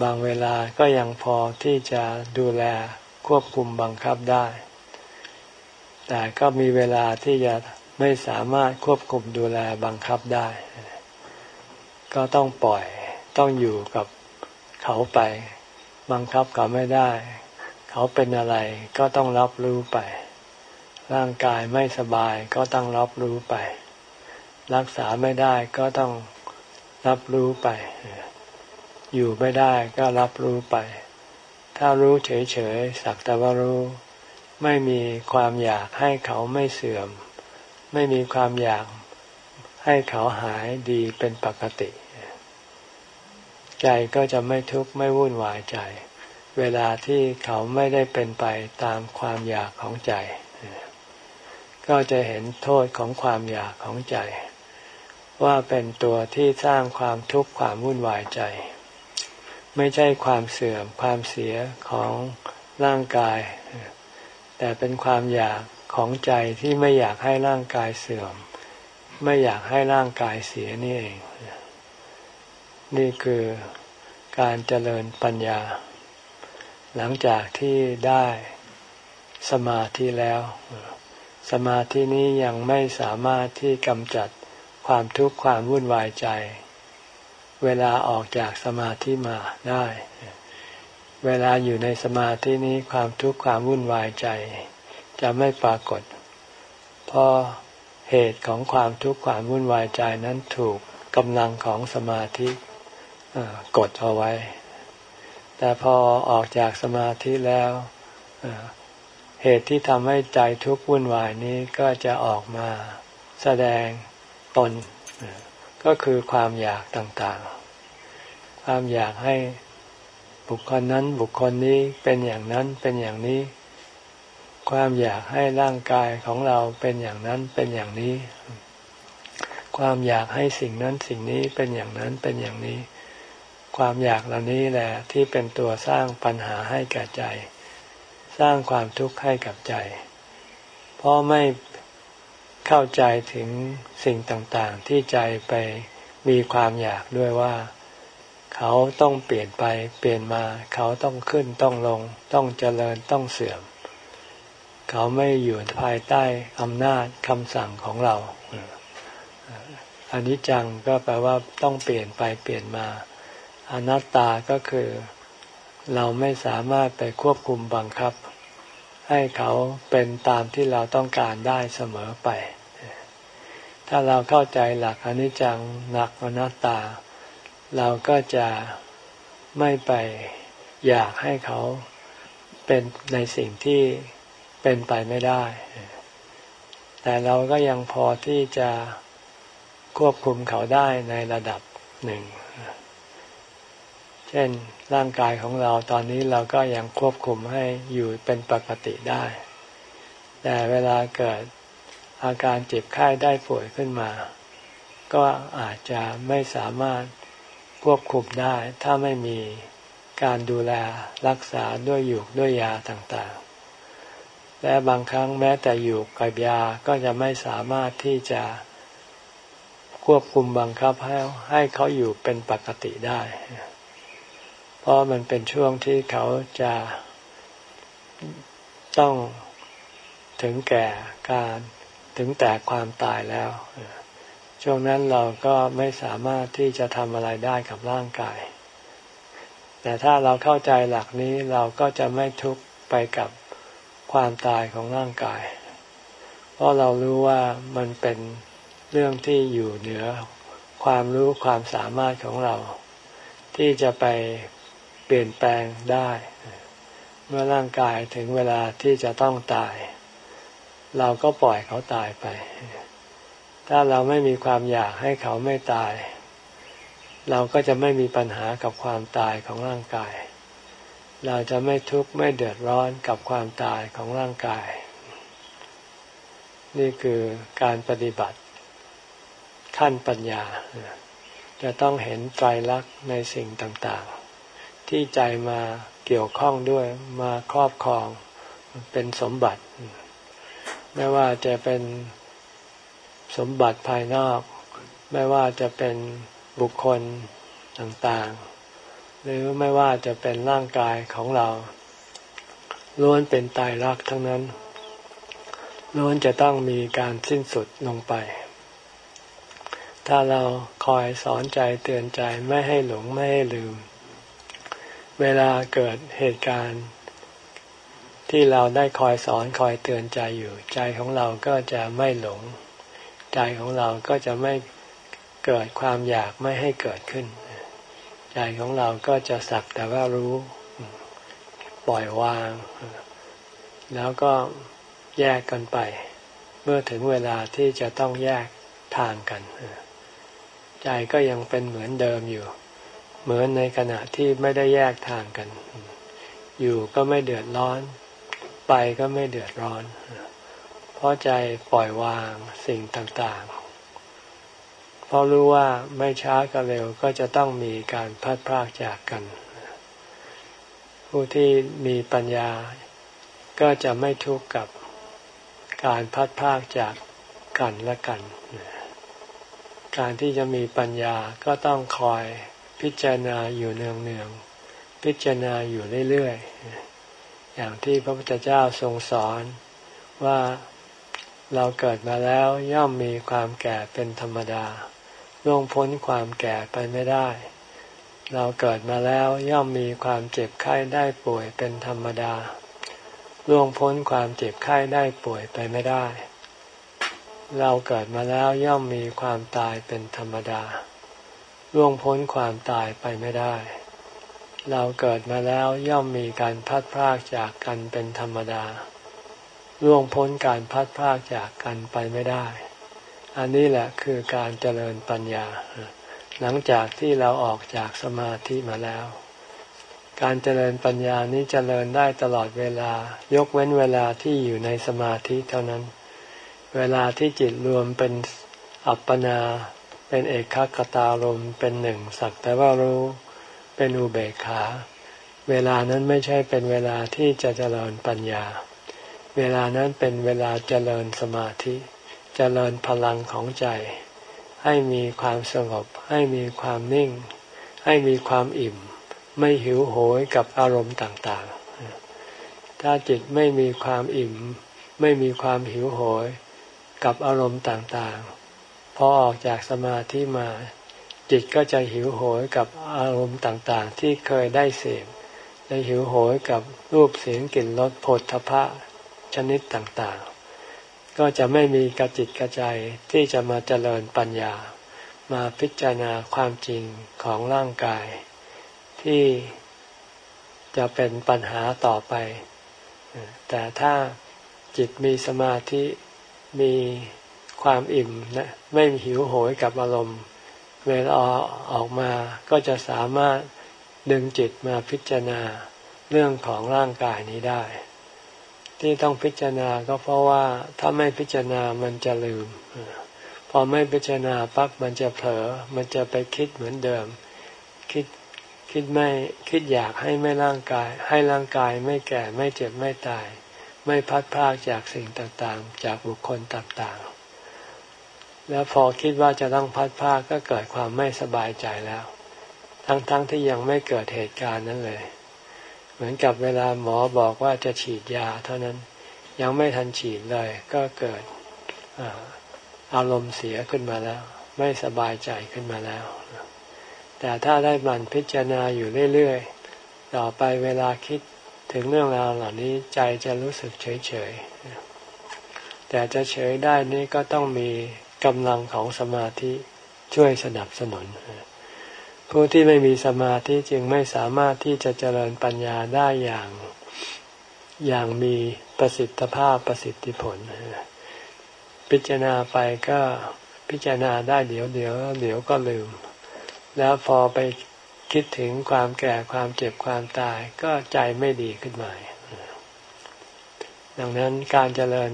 [SPEAKER 1] บางเวลาก็ยังพอที่จะดูแลควบคุมบังคับได้ แต่ก็มีเวลาที่จะไม่สามารถควบคุมดูแลบังคับได้ ก็ต้องปล่อยต้องอยู่กับเขาไป บังคับเขาไม่ได้ เขาเป็นอะไรก็ต้องรับรู้ไป ร่างกายไม่สบายก็ต้องรับรู้ไป รักษาไม่ได้ก็ต้อง รับรู้ไป อยู่ไม่ได้ก็รับรู้ไป ถ้ารู้เฉยๆสักแต่ว่ารู้ ไม่มีความอยากให้เขาไม่เสื่อม ไม่มีความอยากให้เขาหายดีเป็นปกติ ใจก็จะไม่ทุกข์ไม่วุ่นวายใจ เวลาที่เขาไม่ได้เป็นไปตามความอยากของใจ ก็จะเห็นโทษของความอยากของใจ ว่าเป็นตัวที่สร้างความทุกข์ความวุ่นวายใจ ไม่ใช่ความเสื่อมความเสียของร่างกาย แต่เป็นความอยากของใจที่ไม่อยากให้ร่างกายเสื่อม ไม่อยากให้ร่างกายเสียนี่เอง นี่คือการเจริญปัญญา หลังจากที่ได้สมาธิแล้ว สมาธินี้ยังไม่สามารถที่กำจัด ความทุกข์ความวุ่นวายใจ เวลาออกจากสมาธิมาได้ เวลาอยู่ในสมาธินี้ความทุกข์ความวุ่นวายใจ จะไม่ปรากฏ เพราะเหตุของความทุกข์ความวุ่นวายใจนั้นถูกกำลังของสมาธิกดเอาไว้ แต่พอออกจากสมาธิแล้วเหตุที่ทำให้ใจทุกข์วุ่นวายนี้ก็จะออกมาแสดง ตน ก็คือความอยากต่างๆ ความอยากให้บุคคลนั้นบุคคลนี้เป็นอย่างนั้นเป็นอย่างนี้ ความอยากให้ร่างกายของเราเป็นอย่างนั้นเป็นอย่างนี้ ความอยากให้สิ่งนั้นสิ่งนี้เป็นอย่างนั้นเป็นอย่างนี้ ความอยากเหล่านี้แหละที่เป็นตัวสร้างปัญหาให้แก่ใจ สร้างความทุกข์ให้กับใจ เพราะไม่ เข้าใจถึงสิ่งต่างๆ ที่ใจไปมีความอยากด้วยว่า เขาต้องเปลี่ยนไปเปลี่ยนมา เขาต้องขึ้นต้องลง ต้องเจริญต้องเสื่อม เขาไม่อยู่ภายใต้อำนาจคำสั่งของเราอันนี้จังก็แปลว่าต้องเปลี่ยนไปเปลี่ยนมา อนัตตาก็คือ เราไม่สามารถไปควบคุมบังคับ ให้เขาเป็นตามที่เราต้องการได้เสมอไป ถ้าเราเข้าใจหลักอนิจจังหลักอนัตตา เราก็จะไม่ไปอยากให้เขาเป็นในสิ่งที่เป็นไปไม่ได้ แต่เราก็ยังพอที่จะควบคุมเขาได้ในระดับหนึ่ง เช่นร่างกายของเราตอนนี้เราก็ยังควบคุมให้อยู่เป็นปกติได้ แต่เวลาเกิด อาการเจ็บไข้ได้ป่วยขึ้นมา ก็อาจจะไม่สามารถควบคุมได้ ถ้าไม่มีการดูแลรักษาด้วยอยู่ด้วยยาต่างและบางครั้งแม้แต่อยู่กับยาก็จะไม่สามารถที่จะควบคุมบังคับให้ให้เขาอยู่เป็นปกติได้ เพราะมันเป็นช่วงที่เขาจะต้องถึงแก่การ ถึงแต่ความตายแล้ว ช่วงนั้นเราก็ไม่สามารถที่จะทำอะไรได้กับร่างกาย แต่ถ้าเราเข้าใจหลักนี้เราก็จะไม่ทุกข์ไปกับความตายของร่างกาย เพราะเรารู้ว่ามันเป็นเรื่องที่อยู่เหนือความรู้ความสามารถของเรา ที่จะไปเปลี่ยนแปลงได้ เมื่อร่างกายถึงเวลาที่จะต้องตาย เราก็ปล่อยเขาตายไป ถ้าเราไม่มีความอยากให้เขาไม่ตาย เราก็จะไม่มีปัญหากับความตายของร่างกาย เราจะไม่ทุกข์ไม่เดือดร้อนกับความตายของร่างกาย นี่คือการปฏิบัติขั้นปัญญา จะต้องเห็นไตรลักษณ์ในสิ่งต่างๆ ที่ใจมาเกี่ยวข้องด้วยมาครอบครองเป็นสมบัติ ไม่ว่าจะเป็นสมบัติภายนอก ไม่ว่าจะเป็นบุคคลต่างๆ หรือไม่ว่าจะเป็นร่างกายของเราล้วนเป็นตายรักทั้งนั้นล้วนจะต้องมีการสิ้นสุดลงไป ถ้าเราคอยสอนใจเตือนใจไม่ให้หลงไม่ให้ลืม เวลาเกิดเหตุการณ์ ที่เราได้คอยสอนคอยเตือนใจอยู่ ใจของเราก็จะไม่หลง ใจของเราก็จะไม่เกิดความอยากไม่ให้เกิดขึ้น ใจของเราก็จะสักแต่ว่ารู้ ปล่อยวาง แล้วก็แยกกันไป เมื่อถึงเวลาที่จะต้องแยกทางกัน ใจก็ยังเป็นเหมือนเดิมอยู่ เหมือนในขณะที่ไม่ได้แยกทางกัน อยู่ก็ไม่เดือดร้อน ไปก็ไม่เดือดร้อน เพราะใจปล่อยวางสิ่งต่างๆ เพราะรู้ว่าไม่ช้าก็เร็วก็จะต้องมีการพัดพรากจากกัน ผู้ที่มีปัญญาก็จะไม่ทุกข์กับการพัดพากจากกันและกัน การที่จะมีปัญญาก็ต้องคอยพิจารณาอยู่เนืองๆ พิจารณาอยู่เรื่อยๆ อย่างที่พระพุทธเจ้าทรงสอนว่าเราเกิดมาแล้วย่อมมีความแก่เป็นธรรมดาล่วงพ้นความแก่ไปไม่ได้ เราเกิดมาแล้วย่อมมีความเจ็บไข้ได้ป่วยเป็นธรรมดาล่วงพ้นความเจ็บไข้ได้ป่วยไปไม่ได้ เราเกิดมาแล้วย่อมมีความตายเป็นธรรมดาล่วงพ้นความตายไปไม่ได้ เราเกิดมาแล้วย่อมมีการพัดพรากจากกันเป็นธรรมดาล่วงพ้นการพัดพรากจากกันไปไม่ได้ อันนี้แหละคือการเจริญปัญญา หลังจากที่เราออกจากสมาธิมาแล้ว การเจริญปัญญานี้เจริญได้ตลอดเวลา ยกเว้นเวลาที่อยู่ในสมาธิเท่านั้น เวลาที่จิตรวมเป็นอัปปนา เป็นเอกคตารมเป็นหนึ่งสักแต่ว่ารู้ เป็นอุเบกขา เวลานั้นไม่ใช่เป็นเวลาที่จะเจริญปัญญา เวลานั้นเป็นเวลาเจริญสมาธิ เจริญพลังของใจ ให้มีความสงบ ให้มีความนิ่ง ให้มีความอิ่ม ไม่หิวโหยกับอารมณ์ต่างๆ ถ้าจิตไม่มีความอิ่ม ไม่มีความหิวโหยกับอารมณ์ต่างๆ พอออกจากสมาธิมา จิตก็จะหิวโหยกับอารมณ์ต่างๆ ที่เคยได้เสพจะหิวโหยกับรูปเสียงกลิ่นรสผลทพะชนิดต่างๆ ก็จะไม่มีกระจิตกระใจที่จะมาเจริญปัญญา มาพิจารณาความจริงของร่างกาย ที่จะเป็นปัญหาต่อไป แต่ถ้าจิตมีสมาธิมีความอิ่มนะไม่หิวโหยกับอารมณ์ เวลาออกมาก็จะสามารถดึงจิตมาพิจารณาเรื่องของร่างกายนี้ได้ ที่ต้องพิจารณาก็เพราะว่าถ้าไม่พิจารณามันจะลืม พอไม่พิจารณาปั๊บมันจะเผลอมันจะไปคิดเหมือนเดิม คิดคิดไม่คิดอยากให้ไม่ร่างกาย ให้ร่างกายไม่แก่ไม่เจ็บไม่ตาย ไม่พัดพากจากสิ่งต่างๆ จากบุคคลต่างๆ แล้วพอคิดว่าจะต้องพัดพากก็เกิดความไม่สบายใจแล้ว ทั้งๆทที่ยังไม่เกิดเหตุการณ์นั้นเลย เหมือนกับเวลาหมอบอกว่าจะฉีดยา เท่านั้นยังไม่ทันฉีดเลย ก็เกิดอารมณ์เสียขึ้นมาแล้ว ไม่สบายใจขึ้นมาแล้ว แต่ถ้าได้มันพิจารณาอยู่เรื่อยๆต่อไปเวลาคิดถึงเรื่องราวเหล่านี้ใจจะรู้สึกเฉยๆแต่จะเฉยได้นี้ก็ต้องมี กำลังของสมาธิช่วยสนับสนุน ผู้ที่ไม่มีสมาธิจึงไม่สามารถที่จะเจริญปัญญาได้อย่างอย่างมีประสิทธิภาพประสิทธิผล พิจารณาไปก็พิจารณาได้เดี๋ยวเดี๋ยวเดี๋ยวก็ลืม แล้วพอไปคิดถึงความแก่ความเจ็บความตายก็ใจไม่ดีขึ้นมาดังนั้นการเจริญ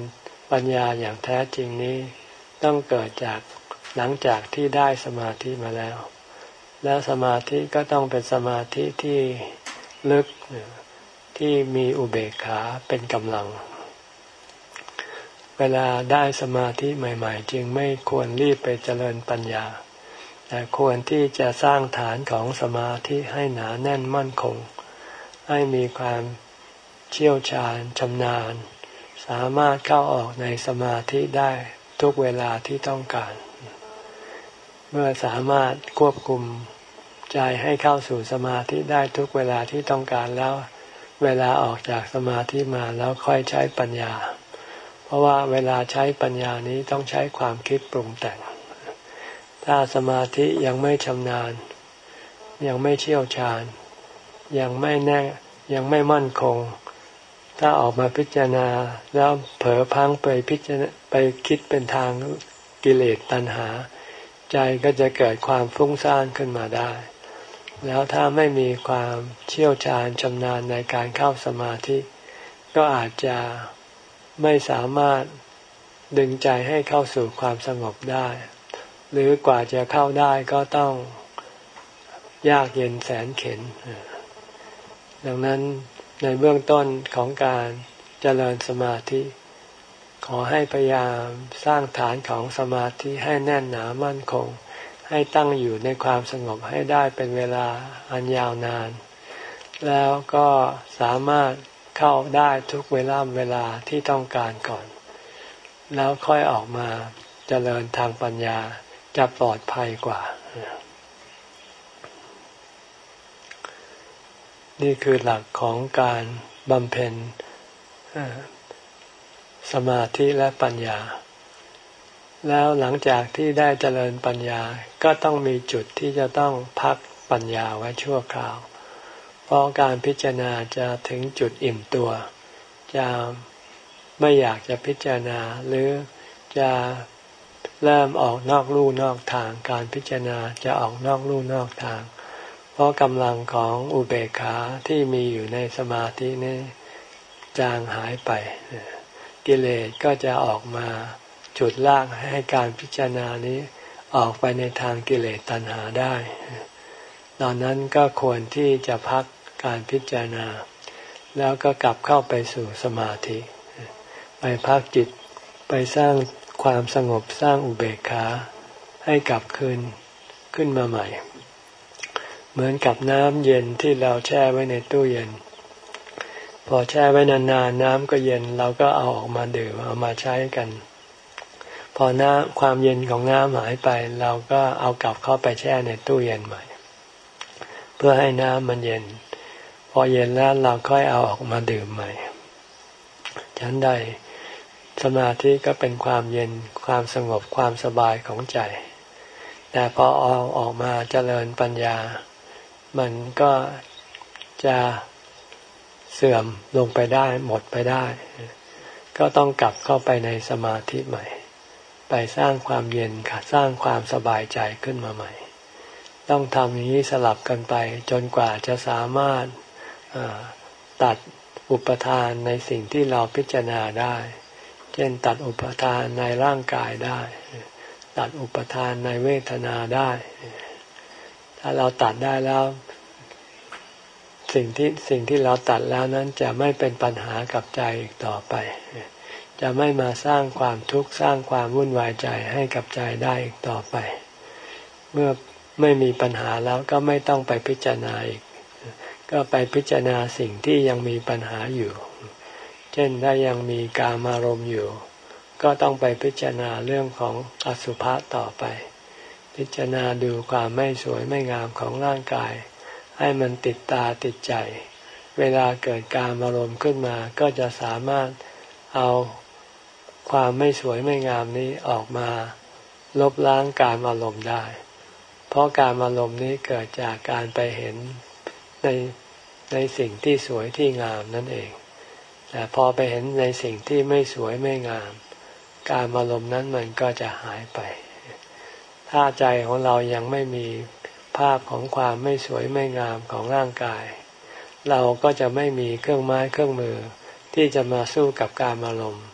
[SPEAKER 1] ปัญญาอย่างแท้จริงนี้ ต้องเกิดจากหลังจากที่ได้สมาธิมาแล้ว แล้วสมาธิก็ต้องเป็นสมาธิที่ลึกที่มีอุเบกขาเป็นกำลัง เวลาได้สมาธิใหม่ ๆ จึงไม่ควรรีบไปเจริญปัญญา แต่ควรที่จะสร้างฐานของสมาธิให้หนาแน่นมั่นคง ให้มีความเชี่ยวชาญชำนาญ สามารถเข้าออกในสมาธิได้ ทุกเวลาที่ต้องการ เมื่อสามารถควบคุมใจให้เข้าสู่สมาธิได้ทุกเวลาที่ต้องการแล้ว เวลาออกจากสมาธิมาแล้วค่อยใช้ปัญญา เพราะว่าเวลาใช้ปัญญานี้ต้องใช้ความคิดปรุงแต่ง ถ้าสมาธิยังไม่ชำนาญ ยังไม่เชี่ยวชาญ ยังไม่แน่ยังไม่มั่นคง ถ้าออกมาพิจารณาแล้วเผลอพังไปพิจารณา ไปคิดเป็นทางกิเลสตัณหา ใจก็จะเกิดความฟุ้งซ่านขึ้นมาได้ แล้วถ้าไม่มีความเชี่ยวชาญชำนาญในการเข้าสมาธิ ก็อาจจะไม่สามารถดึงใจให้เข้าสู่ความสงบได้ หรือกว่าจะเข้าได้ก็ต้องยากเย็นแสนเข็น ดังนั้นในเบื้องต้นของการเจริญสมาธิ ขอให้พยายามสร้างฐานของสมาธิให้แน่นหนามั่นคง ให้ตั้งอยู่ในความสงบให้ได้เป็นเวลาอันยาวนาน แล้วก็สามารถเข้าได้ทุกเวลาเวลาที่ต้องการก่อน แล้วค่อยออกมาเจริญทางปัญญาจะปลอดภัยกว่า นี่คือหลักของการบำเพ็ญ สมาธิและปัญญา แล้วหลังจากที่ได้เจริญปัญญาก็ต้องมีจุดที่จะต้องพักปัญญาไว้ชั่วคราว เพราะการพิจารณาจะถึงจุดอิ่มตัว จะไม่อยากจะพิจารณาหรือจะเริ่มออกนอกลู่นอกทาง การพิจารณาจะออกนอกลู่นอกทาง เพราะกำลังของอุเบกขาที่มีอยู่ในสมาธินี้จางหายไป กิเลสก็จะออกมาจุดล่างให้การพิจารณานี้ออกไปในทางกิเลสตัณหาได้ ตอนนั้นก็ควรที่จะพักการพิจารณา แล้วก็กลับเข้าไปสู่สมาธิ ไปพักจิตไปสร้างความสงบสร้างอุเบกขาให้กลับคืนขึ้นมาใหม่ เหมือนกับน้ำเย็นที่เราแช่ไว้ในตู้เย็น พอแช่ไว้นานๆนน้ำก็เย็นเราก็เอาออกมาดื่มเอามาใช้กัน พอน้ำความเย็นของน้ำหายไป เราก็เอากลับเข้าไปแช่ในตู้เย็นใหม่ เพื่อให้น้ำมันเย็น พอเย็นแล้วเราค่อยเอาออกมาดื่มใหม่ฉันใดสมาธิก็เป็นความเย็นความสงบความสบายของใจ แต่พอเอาออกมาเจริญปัญญา มันก็จะ เสื่อมลงไปได้หมดไปได้ ก็ต้องกลับเข้าไปในสมาธิใหม่ ไปสร้างความเย็นค่ะสร้างความสบายใจขึ้นมาใหม่ ต้องทำอย่างนี้สลับกันไปจนกว่าจะสามารถตัดอุปทานในสิ่งที่เราพิจารณาได้ เช่นตัดอุปทานในร่างกายได้ ตัดอุปทานในเวทนาได้ ถ้าเราตัดได้แล้ว สิ่งที่สิ่งที่เราตัดแล้วนั้นจะไม่เป็นปัญหากับใจอีกต่อไป จะไม่มาสร้างความทุกข์สร้างความวุ่นวายใจให้กับใจได้อีกต่อไป เมื่อไม่มีปัญหาแล้วก็ไม่ต้องไปพิจารณาอีก ก็ไปพิจารณาสิ่งที่ยังมีปัญหาอยู่ เช่นถ้ายังมีกามารมณ์อยู่ ก็ต้องไปพิจารณาเรื่องของอสุภะต่อไป พิจารณาดูความไม่สวยไม่งามของร่างกาย ให้มันติดตาติดใจ เวลาเกิดการอารมณ์ขึ้นมา ก็จะสามารถเอาความไม่สวยไม่งามนี้ออกมา ลบล้างการอารมณ์ได้ เพราะการอารมณ์นี้เกิดจากการไปเห็นในในสิ่งที่สวยที่งามนั่นเอง แต่พอไปเห็นในสิ่งที่ไม่สวยไม่งาม การอารมณ์นั้นมันก็จะหายไป ถ้าใจของเรายังไม่มี ภาพของความไม่สวยไม่งามของร่างกาย เราก็จะไม่มีเครื่องไม้เครื่องมือที่จะมาสู้กับการอารมณ์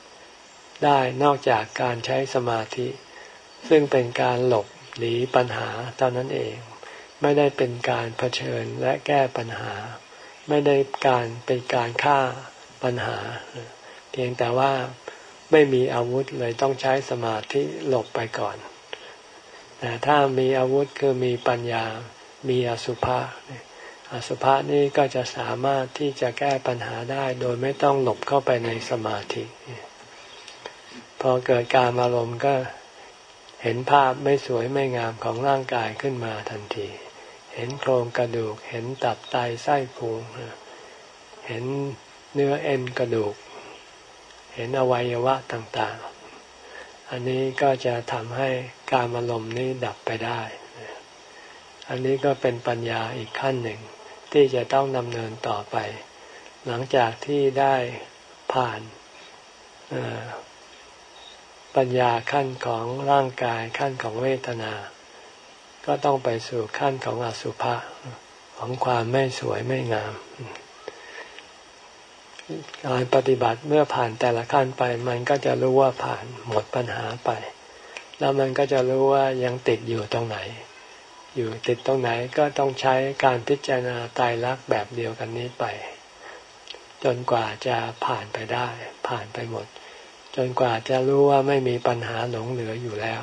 [SPEAKER 1] ได้นอกจากการใช้สมาธิ ซึ่งเป็นการหลบหนีปัญหาเท่านั้นเอง ไม่ได้เป็นการเผชิญและแก้ปัญหา ไม่ได้การเป็นการฆ่าปัญหา เพียงแต่ว่าไม่มีอาวุธเลยต้องใช้สมาธิหลบไปก่อน แต่ถ้ามีอาวุธคือมีปัญญา มีอสุภะอสุภะนี่ก็จะสามารถที่จะแก้ปัญหาได้โดยไม่ต้องหลบเข้าไปในสมาธิ พอเกิดการอารมณ์ก็เห็นภาพไม่สวยไม่งามของร่างกายขึ้นมาทันที เห็นโครงกระดูก เห็นตับไตไส้พุง เห็นเนื้อเอ็นกระดูก เห็นอวัยวะต่าง อันนี้ก็จะทำให้การอารมณ์นี้ดับไปได้ อันนี้ก็เป็นปัญญาอีกขั้นหนึ่ง ที่จะต้องดำเนินต่อไป หลังจากที่ได้ผ่านปัญญาขั้นของร่างกายขั้นของเวทนา ก็ต้องไปสู่ขั้นของอสุภะของความไม่สวยไม่งาม การปฏิบัติเมื่อผ่านแต่ละขั้นไป มันก็จะรู้ว่าผ่านหมดปัญหาไป แล้วมันก็จะรู้ว่ายังติดอยู่ตรงไหน อยู่ติดตรงไหนก็ต้องใช้การพิจารณาตายรักแบบเดียวกันนี้ไป จนกว่าจะผ่านไปได้ ผ่านไปหมด จนกว่าจะรู้ว่าไม่มีปัญหาหลงเหลืออยู่แล้ว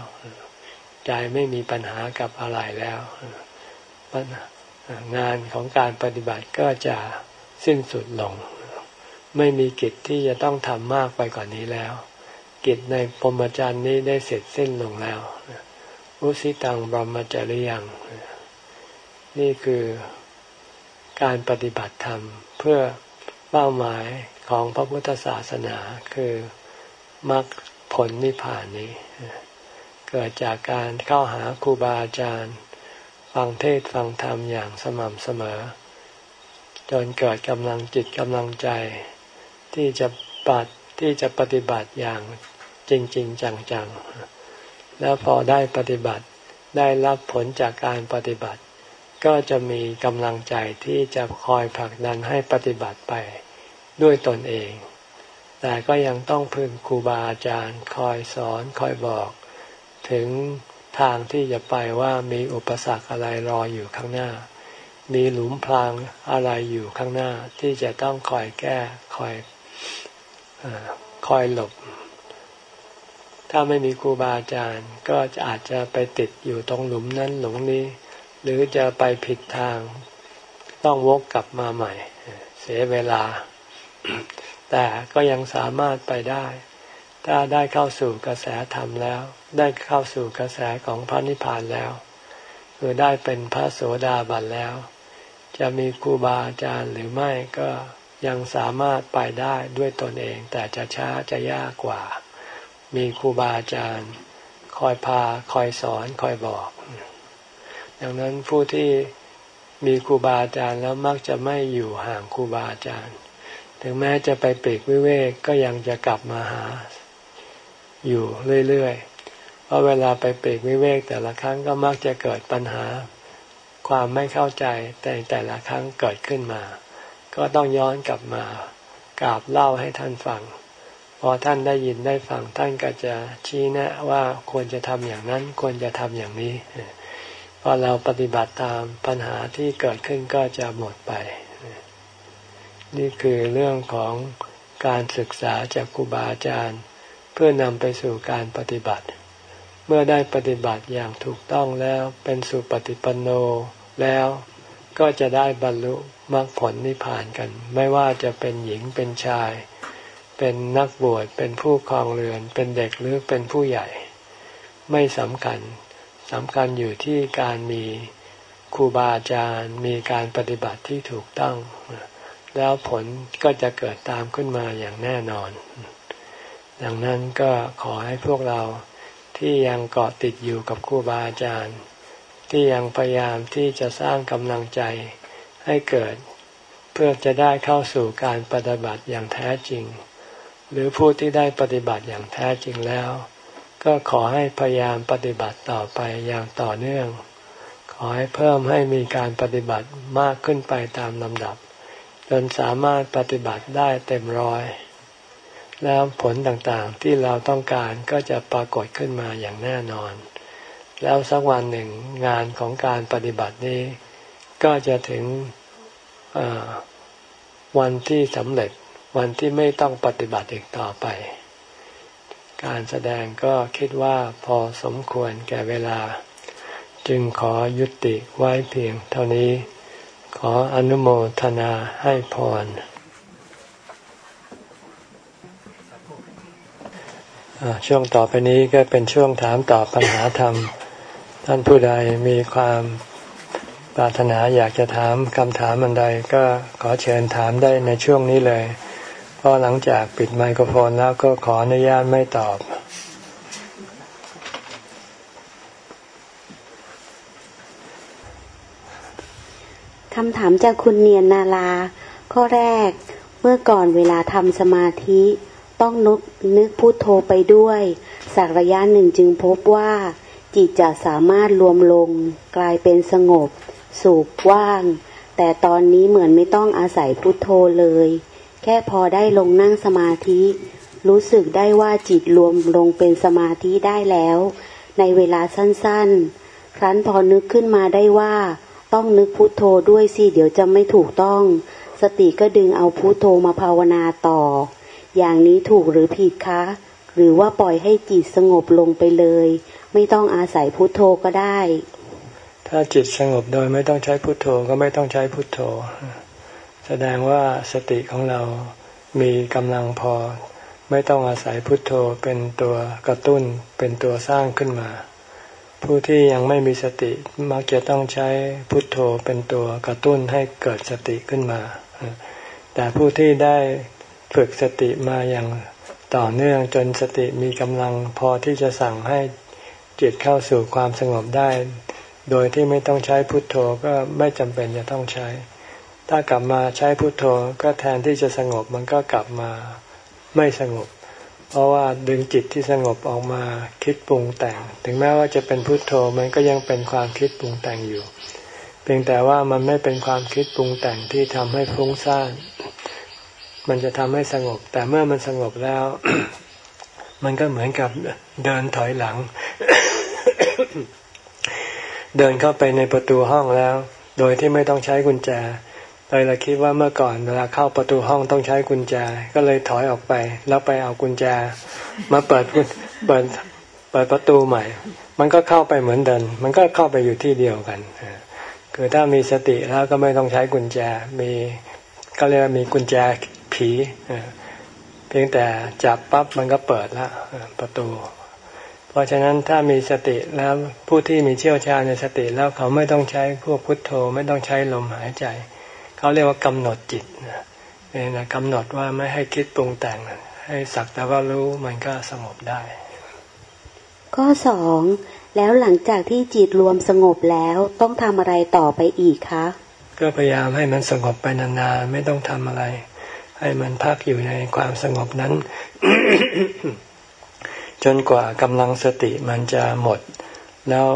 [SPEAKER 1] ใจไม่มีปัญหากับอะไรแล้วงานของการปฏิบัติก็จะสิ้นสุดลง ไม่มีกิจที่จะต้องทำมากไปกว่านนี้แล้ว กิจในพรหมจรรย์นี้ได้เสร็จสิ้นลงแล้วอุสิตังบรมจริยัง นี่คือการปฏิบัติธรรมเพื่อเป้าหมายของพระพุทธศาสนาคือมรรคผลนิพพานนี้ เกิดจากการเข้าหาครูบาอาจารย์ ฟังเทศฟังธรรมอย่างสม่ำเสมอ จนเกิดกำลังจิตกำลังใจ ที่จะปัดที่จะปฏิบัติอย่างจริงจริงจังๆ แล้วพอได้ปฏิบัติได้รับผลจากการปฏิบัติ ก็จะมีกำลังใจที่จะคอยผลักดันให้ปฏิบัติไปด้วยตนเอง แต่ก็ยังต้องพึ่งครูบาอาจารย์คอยสอนคอยบอก ถึงทางที่จะไปว่ามีอุปสรรคอะไรรออยู่ข้างหน้า มีหลุมพรางอะไรอยู่ข้างหน้าที่จะต้องคอยแก้คอย คอยหลบ ถ้าไม่มีครูบาอาจารย์ ก็อาจจะไปติดอยู่ตรงหลุมนั้นหลุมนี้ หรือจะไปผิดทาง ต้องวกกลับมาใหม่ เสียเวลา แต่ก็ยังสามารถไปได้ ถ้าได้เข้าสู่กระแสธรรมแล้ว ได้เข้าสู่กระแสของพระนิพพานแล้วคือได้เป็นพระโสดาบันแล้ว จะมีครูบาอาจารย์หรือไม่ก็ ยังสามารถไปได้ด้วยตนเอง แต่จะช้าจะยากกว่า มีครูบาอาจารย์คอยพาคอยสอนคอยบอก ดังนั้นผู้ที่มีครูบาอาจารย์แล้วมักจะไม่อยู่ห่างครูบาอาจารย์ ถึงแม้จะไปเปีกวิเวกก็ยังจะกลับมาหา อยู่เรื่อยๆ เพราะเวลาไปเปีกวิเวกแต่ละครั้งก็มักจะเกิดปัญหา ความไม่เข้าใจแต่แต่ละครั้งเกิดขึ้นมา ก็ต้องย้อนกลับมากราบเล่าให้ท่านฟัง พอท่านได้ยินได้ฟังท่านก็จะชี้แนะว่าควรจะทำอย่างนั้นควรจะทำอย่างนี้พอเราปฏิบัติตามปัญหาที่เกิดขึ้นก็จะหมดไป นี่คือเรื่องของการศึกษาจากครูบาอาจารย์ เพื่อนำไปสู่การปฏิบัติ เมื่อได้ปฏิบัติอย่างถูกต้องแล้วเป็นสุปฏิปันโนแล้ว ก็จะได้บรรลุมรรคผลนิพพานกัน ไม่ว่าจะเป็นหญิงเป็นชาย เป็นนักบวชเป็นผู้ครองเรือน เป็นเด็กหรือเป็นผู้ใหญ่ ไม่สำคัญสำคัญอยู่ที่การมีครูบาอาจารย์มีการปฏิบัติที่ถูกต้อง แล้วผลก็จะเกิดตามขึ้นมาอย่างแน่นอน ดังนั้นก็ขอให้พวกเราที่ยังเกาะติดอยู่กับครูบาอาจารย์ ที่ยังพยายามที่จะสร้างกำลังใจให้เกิด เพื่อจะได้เข้าสู่การปฏิบัติอย่างแท้จริง หรือผู้ที่ได้ปฏิบัติอย่างแท้จริงแล้ว ก็ขอให้พยายามปฏิบัติต่อไปอย่างต่อเนื่อง ขอให้เพิ่มให้มีการปฏิบัติมากขึ้นไปตามลำดับ จนสามารถปฏิบัติได้เต็มร้อย แล้วผลต่างๆที่เราต้องการก็จะปรากฏขึ้นมาอย่างแน่นอน แล้วสักวันหนึ่งงานของการปฏิบัตินี้ ก็จะถึงวันที่สำเร็จวันที่ไม่ต้องปฏิบัติอีกต่อไป การแสดงก็คิดว่าพอสมควรแก่เวลา จึงขอยุติไว้เพียงเท่านี้ ขออนุโมทนาให้พรช่วงต่อไปนี้ก็เป็นช่วงถามตอบปัญหาธรรม ท่านผู้ใดมีความปรารถนาอยากจะถามคำถามอันใดก็ขอเชิญถามได้ในช่วงนี้เลย เพราะหลังจากปิดไมโครโฟนแล้วก็ขออนุญาตไม่ตอบ
[SPEAKER 2] คำถามจากคุณเนียนนาลา ข้อแรก เมื่อก่อนเวลาทำสมาธิ ต้องนึกนึกพุโทไปด้วย สักระยะหนึ่งจึงพบว่า จิตจะสามารถรวมลง กลายเป็นสงบ สูบว่าง แต่ตอนนี้เหมือนไม่ต้องอาศัยพุโทโธเลย แค่พอได้ลงนั่งสมาธิ รู้สึกได้ว่าจิตรวมลงเป็นสมาธิได้แล้ว ในเวลาสั้นๆ ครั้นพอนึกขึ้นมาได้ว่า ต้องนึกพุโทโธด้วยสิเดี๋ยวจะไม่ถูกต้อง สติก็ดึงเอาพุโทโธมาภาวนาต่อ อย่างนี้ถูกหรือผิดคะ หรือว่าปล่อยให้จิตสงบลงไปเลย ไม่ต้องอาศัยพุทโธก็ได้
[SPEAKER 1] ถ้าจิตสงบโดยไม่ต้องใช้พุทโธก็ไม่ต้องใช้พุทโธ แสดงว่าสติของเรามีกำลังพอ ไม่ต้องอาศัยพุทโธเป็นตัวกระตุ้นเป็นตัวสร้างขึ้นมา ผู้ที่ยังไม่มีสติมักจะต้องใช้พุทโธเป็นตัวกระตุ้นให้เกิดสติขึ้นมา แต่ผู้ที่ได้ฝึกสติมาอย่างต่อเนื่องจนสติมีกำลังพอที่จะสั่งให้ จิตเข้าสู่ความสงบได้ โดยที่ไม่ต้องใช้พุทโธก็ไม่จำเป็นจะต้องใช้ ถ้ากลับมาใช้พุทโธก็แทนที่จะสงบมันก็กลับมาไม่สงบ เพราะว่าดึงจิตที่สงบออกมาคิดปรุงแต่ง ถึงแม้ว่าจะเป็นพุทโธมันก็ยังเป็นความคิดปรุงแต่งอยู่ เพียงแต่ว่ามันไม่เป็นความคิดปรุงแต่งที่ทำให้ฟุ้งซ่านมันจะทำให้สงบ แต่เมื่อมันสงบแล้ว มันก็เหมือนกับเดินถอยหลัง เดินเข้าไปในประตูห้องแล้ว โดยที่ไม่ต้องใช้กุญแจเลยเราคิดว่าเมื่อก่อนเวลาเข้าประตูห้องต้องใช้กุญแจ ก็เลยถอยออกไป แล้วไปเอากุญแจ มาเปิดเปิดเปิดประตูใหม่ มันก็เข้าไปเหมือนเดินมันก็เข้าไปอยู่ที่เดียวกันคือถ้ามีสติแล้วก็ไม่ต้องใช้กุญแจ มีก็เรียกว่ามีกุญแจผีเพียงแต่จับปั๊บมันก็เปิดแล้วประตู ราะฉะนั้นถ้ามีสติแล้วผู้ที่มีเชี่ยวชาญในสติแล้วเขาไม่ต้องใช้พวกพุทโธ ไม่ต้องใช้ลมหายใจ เขาเรียกว่ากำหนดจิตเนี่ยนะกำหนดว่าไม่ให้คิดปรุงแต่ง ให้สักแต่ว่ารู้มันก็สงบได้
[SPEAKER 2] ข้อสองแล้วหลังจากที่จิตรวมสงบแล้วต้องทำอะไรต่อไปอีกคะ
[SPEAKER 1] ก็พยายามให้มันสงบไปนานๆไม่ต้องทำอะไร ให้มันพักอยู่ในความสงบนั้น จนกว่ากำลังสติมันจะหมด แล้ว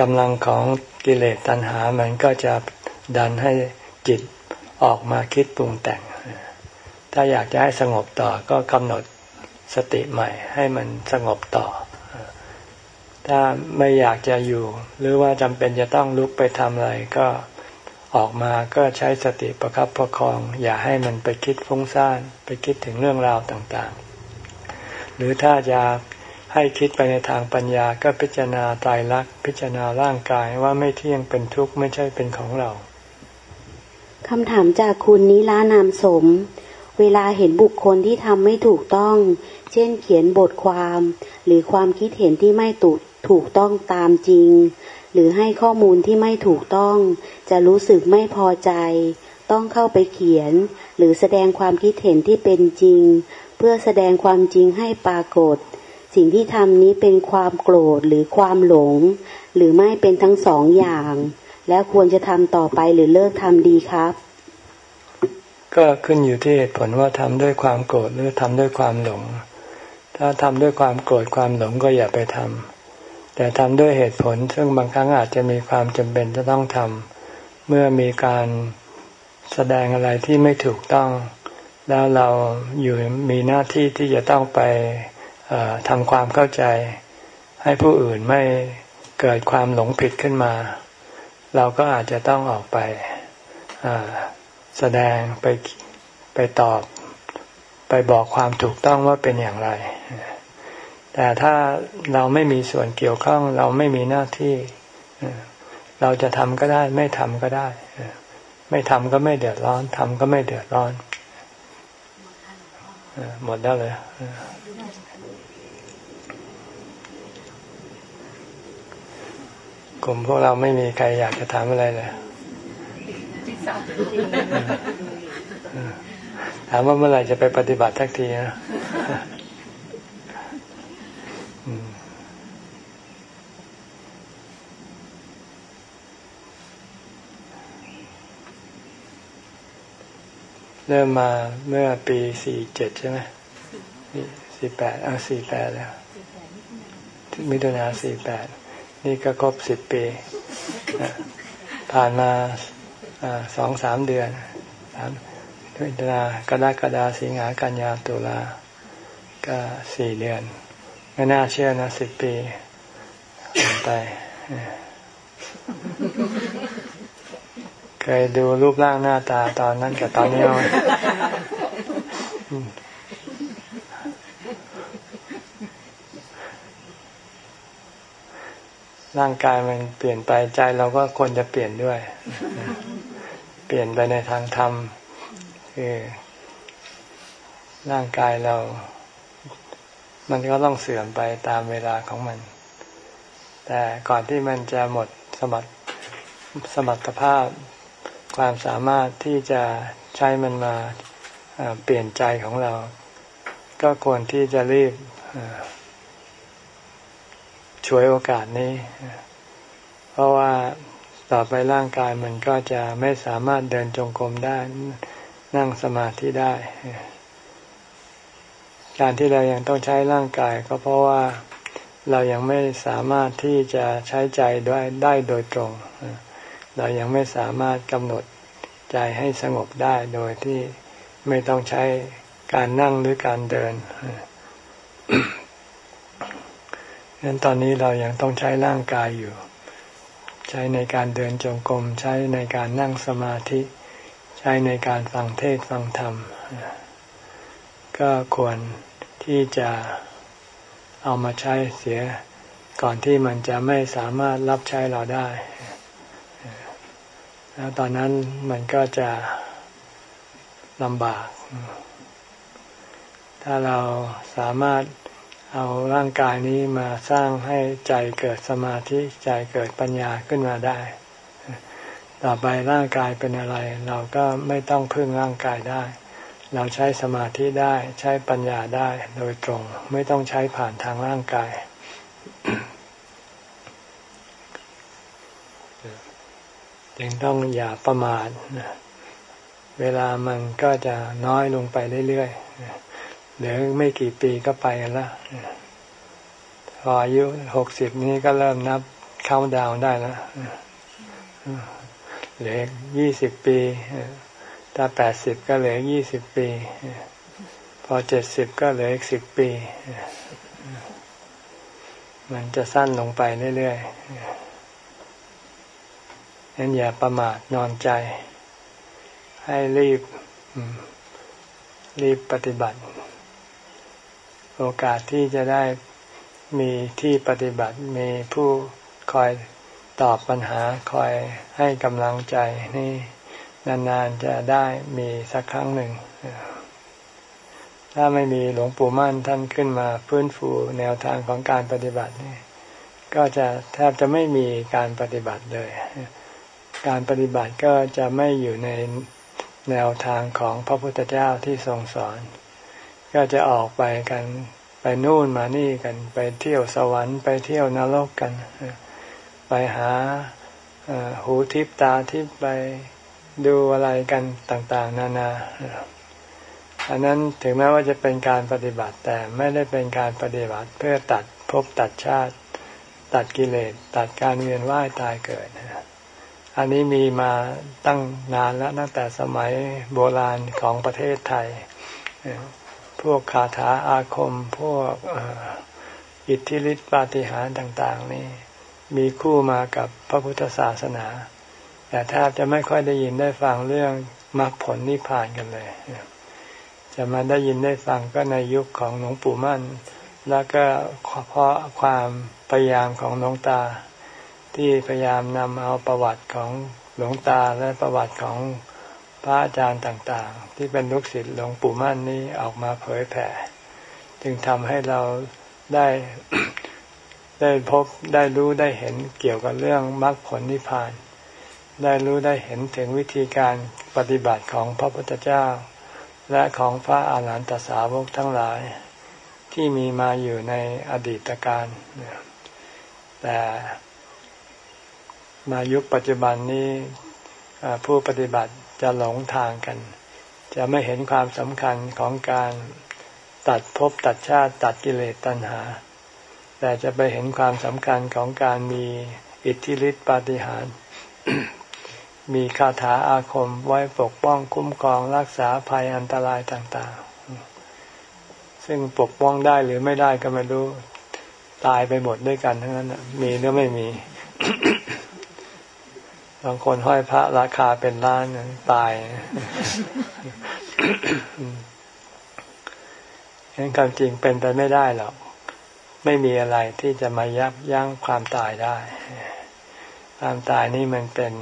[SPEAKER 1] กำลังของกิเลสตัณหามันก็จะดันให้จิตออกมาคิดปรุงแต่ง ถ้าอยากจะให้สงบต่อก็กำหนดสติใหม่ให้มันสงบต่อ ถ้าไม่อยากจะอยู่ หรือว่าจำเป็นจะต้องลุกไปทำอะไรก็ออกมาก็ใช้สติประครับประคอง อย่าให้มันไปคิดฟุ้งซ่านไปคิดถึงเรื่องราวต่างๆ หรือถ้าจะให้คิดไปในทางปัญญาก็พิจารณาตายรักพิจารณาร่างกายว่าไม่เที่ยงเป็นทุกข์ไม่ใช่เป็นของเรา
[SPEAKER 2] คำถามจากคุณนิลานามสม เวลาเห็นบุคคลที่ทำไม่ถูกต้อง เช่นเขียนบทความ หรือความคิดเห็นที่ไม่ถูกถูกต้องตามจริง หรือให้ข้อมูลที่ไม่ถูกต้อง จะรู้สึกไม่พอใจ ต้องเข้าไปเขียน หรือแสดงความคิดเห็นที่เป็นจริง เพื่อแสดงความจริงให้ปรากฏ สิ่งที่ทำนี้เป็นความโกรธหรือความหลง หรือไม่เป็นทั้งสองอย่าง แล้วควรจะทำต่อไปหรือเลิกทำดีครับ
[SPEAKER 1] ก็ขึ้นอยู่ที่เหตุผลว่าทำด้วยความโกรธหรือทำด้วยความหลง ถ้าทำด้วยความโกรธความหลงก็อย่าไปทำแต่ทำด้วยเหตุผล ซึ่งบางครั้งอาจจะมีความจำเป็นจะต้องทำเมื่อมีการแสดงอะไรที่ไม่ถูกต้อง แล้วเราอยู่มีหน้าที่ที่จะต้องไปทำความเข้าใจ ให้ผู้อื่นไม่เกิดความหลงผิดขึ้นมา เราก็อาจจะต้องออกไปแสดงไปไปตอบ ไปบอกความถูกต้องว่าเป็นอย่างไร แต่ถ้าเราไม่มีส่วนเกี่ยวข้อง เราไม่มีหน้าที่ เราจะทำก็ได้ ไม่ทำก็ได้ ไม่ทำก็ไม่เดือดร้อนทำก็ไม่เดือดร้อน หมดแล้วเลยกลุ่มพวกเราไม่มีใครอยากจะถามอะไรเลยถามว่าเมื่อไหร่จะไปปฏิบัติทักทีนะ เริ่มมาเมื่อปีสี่เจ็ดใช่ไหมสี่แปดเอาสี่แปดแล้วมิถุนาสี่แปดนี่ก็ครบสิบปี ผ่านมาสองสามเดือนสามมิถุนากรกฎาสิงหากันยาตุลาก็สี่เดือนไม่น่าเชื่อนะสิบปีไป ยดูรูปร่างหน้าตาตอนนั้นกับตอนนี้ร่างกายมันเปลี่ยนไปใจเราก็ควรจะเปลี่ยนด้วย เปลี่ยนไปในทางธรรมคือร่างกายเรา มันก็ต้องเสื่อมไปตามเวลาของมัน แต่ก่อนที่มันจะหมดสมรรถสมรรถภาพ ความสามารถที่จะใช้มันมาเปลี่ยนใจของเรา ก็ควรที่จะรีบช่วยโอกาสนี้ เพราะว่าต่อไปร่างกายมันก็จะไม่สามารถเดินจงกรมได้ นั่งสมาธิได้ การที่เรายังต้องใช้ร่างกาย ก็เพราะว่าเรายังไม่สามารถที่จะใช้ใจด้วยได้โดยตรง เรายังไม่สามารถกำหนดใจให้สงบได้โดยที่ไม่ต้องใช้การนั่งหรือการเดินงั้นตอนนี้เรายังต้องใช้ร่างกายอยู่ ใช้ในการเดินจงกรมใช้ในการนั่งสมาธิ ใช้ในการฟังเทศฟังธรรม ก็ควรที่จะเอามาใช้เสียก่อนที่มันจะไม่สามารถรับใช้เราได้ แล้วตอนนั้นมันก็จะลำบาก ถ้าเราสามารถเอาร่างกายนี้มาสร้างให้ใจเกิดสมาธิใจเกิดปัญญาขึ้นมาได้ ต่อไปร่างกายเป็นอะไร เราก็ไม่ต้องพึ่งร่างกายได้ เราใช้สมาธิได้ใช้ปัญญาได้โดยตรง ไม่ต้องใช้ผ่านทางร่างกาย จึงต้องอย่าประมาทเวลามันก็จะน้อยลงไปเรื่อยๆเหลือไม่กี่ปีก็ไปแล้วพออายุหกสิบนี้ก็เริ่มนับเข้าดาวได้แล้วเหลือยี่สิบปีถ้าแปดสิบก็เหลือยี่สิบปี พอเจ็ดสิบก็เหลืออีกสิบปี มันจะสั้นลงไปเรื่อยๆ นั้นอย่าประมาทนอนใจ ให้รีบรีบปฏิบัติ โอกาสที่จะได้มีที่ปฏิบัติมีผู้คอยตอบปัญหาคอยให้กำลังใจนี่นานๆจะได้มีสักครั้งหนึ่ง ถ้าไม่มีหลวงปู่มั่นท่านขึ้นมาฟื้นฟูแนวทางของการปฏิบัตินี่ก็จะแทบจะไม่มีการปฏิบัติเลย การปฏิบัติก็จะไม่อยู่ในแนวทางของพระพุทธเจ้าที่ทรงสอน ก็จะออกไปกันไปนู่นมานี่กัน ไปเที่ยวสวรรค์ไปเที่ยวนรกกัน ไปหาหูทิพตาทิพไปดูอะไรกันต่างๆ นานาอันนั้นถึงแม้ว่าจะเป็นการปฏิบัติแต่ไม่ได้เป็นการปฏิบัติเพื่อตัดภพตัดชาติ ตัดกิเลสตัดการเวียนว่ายตายเกิดนะ อันนี้มีมาตั้งนานแล้วตั้งแต่สมัยโบราณของประเทศไทย พวกคาถาอาคม พวกอิทธิฤทธิปาฏิหาริย์ต่าง ๆ นี่มีคู่มากับพระพุทธศาสนา แต่แทบจะไม่ค่อยได้ยินได้ฟังเรื่องมรรคผลนิพพานกันเลย จะมาได้ยินได้ฟังก็ในยุคของหลวงปู่มั่น แล้วก็เพราะความพยายามของหลวงตา ที่พยายามนำเอาประวัติของหลวงตาและประวัติของพระอาจารย์ต่างๆ ที่เป็นลูกศิษย์หลวงปู่มั่นนี้ออกมาเผยแผ่ จึงทำให้เราได้ได้พบได้รู้ได้เห็นเกี่ยวกับเรื่องมรรคผลนิพพาน ได้รู้ได้เห็นถึงวิธีการปฏิบัติของพระพุทธเจ้า และของพระอาหารหันตสาวกทั้งหลาย ที่มีมาอยู่ในอดีตการแต่ มายุคปัจจุบันนี้ผู้ปฏิบัติจะหลงทางกัน จะไม่เห็นความสำคัญของการตัดภพตัดชาติตัดกิเลสตัณหา แต่จะไปเห็นความสำคัญของการมีอิทธิฤทธิปาฏิหาริย์มีคาถาอาคมไว้ปกป้องคุ้มครองรักษาภัยอันตรายต่างๆ ซึ่งปกป้องได้หรือไม่ได้ก็ไม่รู้ ตายไปหมดด้วยกันทั้งนั้นมีหรือไม่มี บางคนห้อยพระราคาเป็นล้านตายเห็นความจริงเป็นไปไม่ได้หรอก ไม่มีอะไรที่จะมายับยั้งความตายได้ ความตายนี่มันเป็น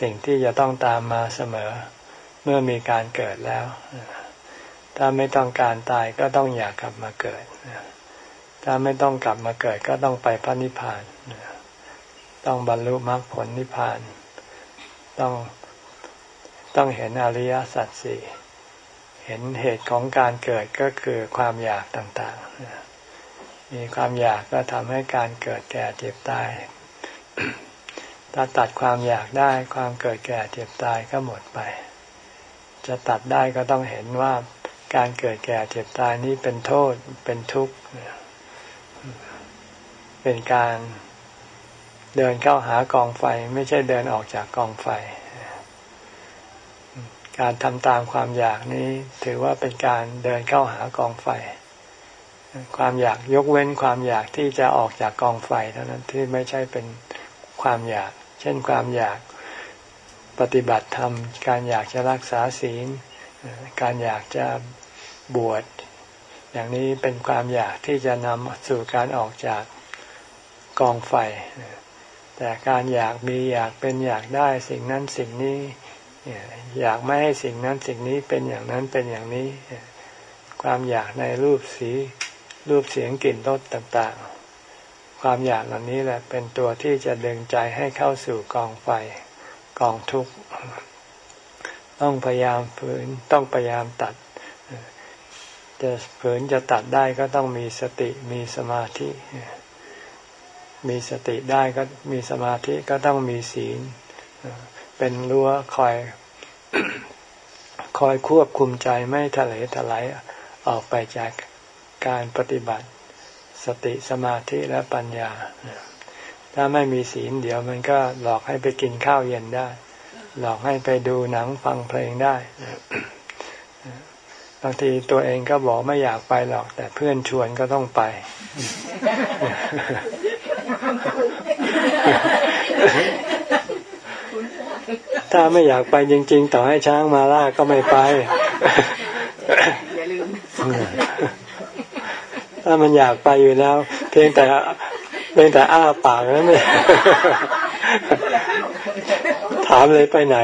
[SPEAKER 1] สิ่งที่จะต้องตามมาเสมอ เมื่อมีการเกิดแล้ว ถ้าไม่ต้องการตายก็ต้องอยากกลับมาเกิด ถ้าไม่ต้องกลับมาเกิดก็ต้องไปพระนิพพาน ต้องบรรลุมรรคผลนิพพาน ต้องต้องเห็นอริยสัจสี่เห็นเหตุของการเกิดก็คือความอยากต่างๆ มีความอยากก็ทำให้การเกิดแก่เจ็บตาย ถ้าตัดความอยากได้ความเกิดแก่เจ็บตายก็หมดไป จะตัดได้ก็ต้องเห็นว่าการเกิดแก่เจ็บตายนี้เป็นโทษเป็นทุกข์ เป็นการ เดินเข้าหากองไฟ ไม่ใช่เดินออกจากกองไฟ การทำตามความอยากนี้ถือว่าเป็นการเดินเข้าหากองไฟ ความอยากยกเว้นความอยากที่จะออกจากกองไฟเท่านั้นที่ไม่ใช่เป็นความอยาก เช่นความอยากปฏิบัติธรรม การอยากจะรักษาศีล การอยากจะบวช อย่างนี้เป็นความอยากที่จะนำสู่การออกจากกองไฟ แต่การอยากมีอยากเป็นอยากได้สิ่งนั้นสิ่งนี้ อยากไม่ให้สิ่งนั้นสิ่งนี้เป็นอย่างนั้นเป็นอย่างนี้ ความอยากในรูปสีรูปเสียงกลิ่นรสต่างๆ ความอยากเหล่านี้แหละเป็นตัวที่จะดึงใจให้เข้าสู่กองไฟกองทุกข์ต้องพยายามฝืนต้องพยายามตัด จะฝืนจะตัดได้ก็ต้องมีสติมีสมาธิ มีสติได้ก็มีสมาธิก็ต้องมีศีล เป็นรั้วคอย คอยควบคุมใจไม่ทะเลทลายออกไปจากการปฏิบัติ สติสมาธิและปัญญา ถ้าไม่มีศีลเดี๋ยวมันก็หลอกให้ไปกินข้าวเย็นได้ หลอกให้ไปดูหนังฟังเพลงได้บางทีตัวเองก็บอกไม่อยากไปหรอก แต่เพื่อนชวนก็ต้องไป ถ้าไม่อยากไปจริง ๆ ต่อให้ช้างมาล่าก็ไม่ไป อย่าลืม ถ้ามันอยากไปอยู่แล้ว เพียงแต่เพียงแต่อ้าปากนั้นไม่ถามเลยไปไหน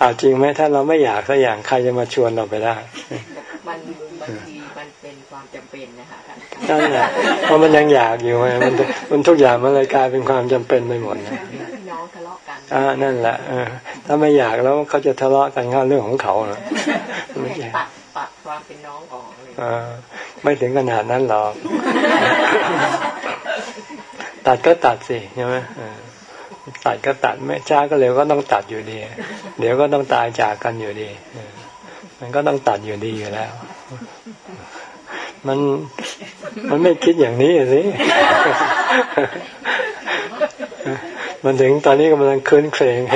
[SPEAKER 1] อาจริงไหมถ้าเราไม่อยากสักอย่างใครจะมาชวนเราไปได้ มันบางทีมันเป็นความจำเป็น นะคะนั่นแหละเพราะมันยังอยากอยู่ไงมันมันทุกอย่างมันเลยกลายเป็นความจำเป็นไปหมดนะน้องทะเลาะกันอ่านั่นแหละถ้าไม่อยากแล้วเขาจะทะเลาะกันก็เรื่องของเขานะไม่ใช่ตัดตัดความเป็นน้องออกเลยไม่ถึงขนาดนั้นหรอก ตัดก็ตัดสิใช่ไหมตัดก็ตัดไม่ช้าก็เร็วก็ต้องตัดอยู่ดี เดี๋ยวก็ต้องตายจากกันอยู่ดี มันก็ต้องตัดอยู่ดีอยู่แล้ว มันมันไม่คิดอย่างนี้สิ มันถึงตอนนี้กำลังคืนเครงเฮ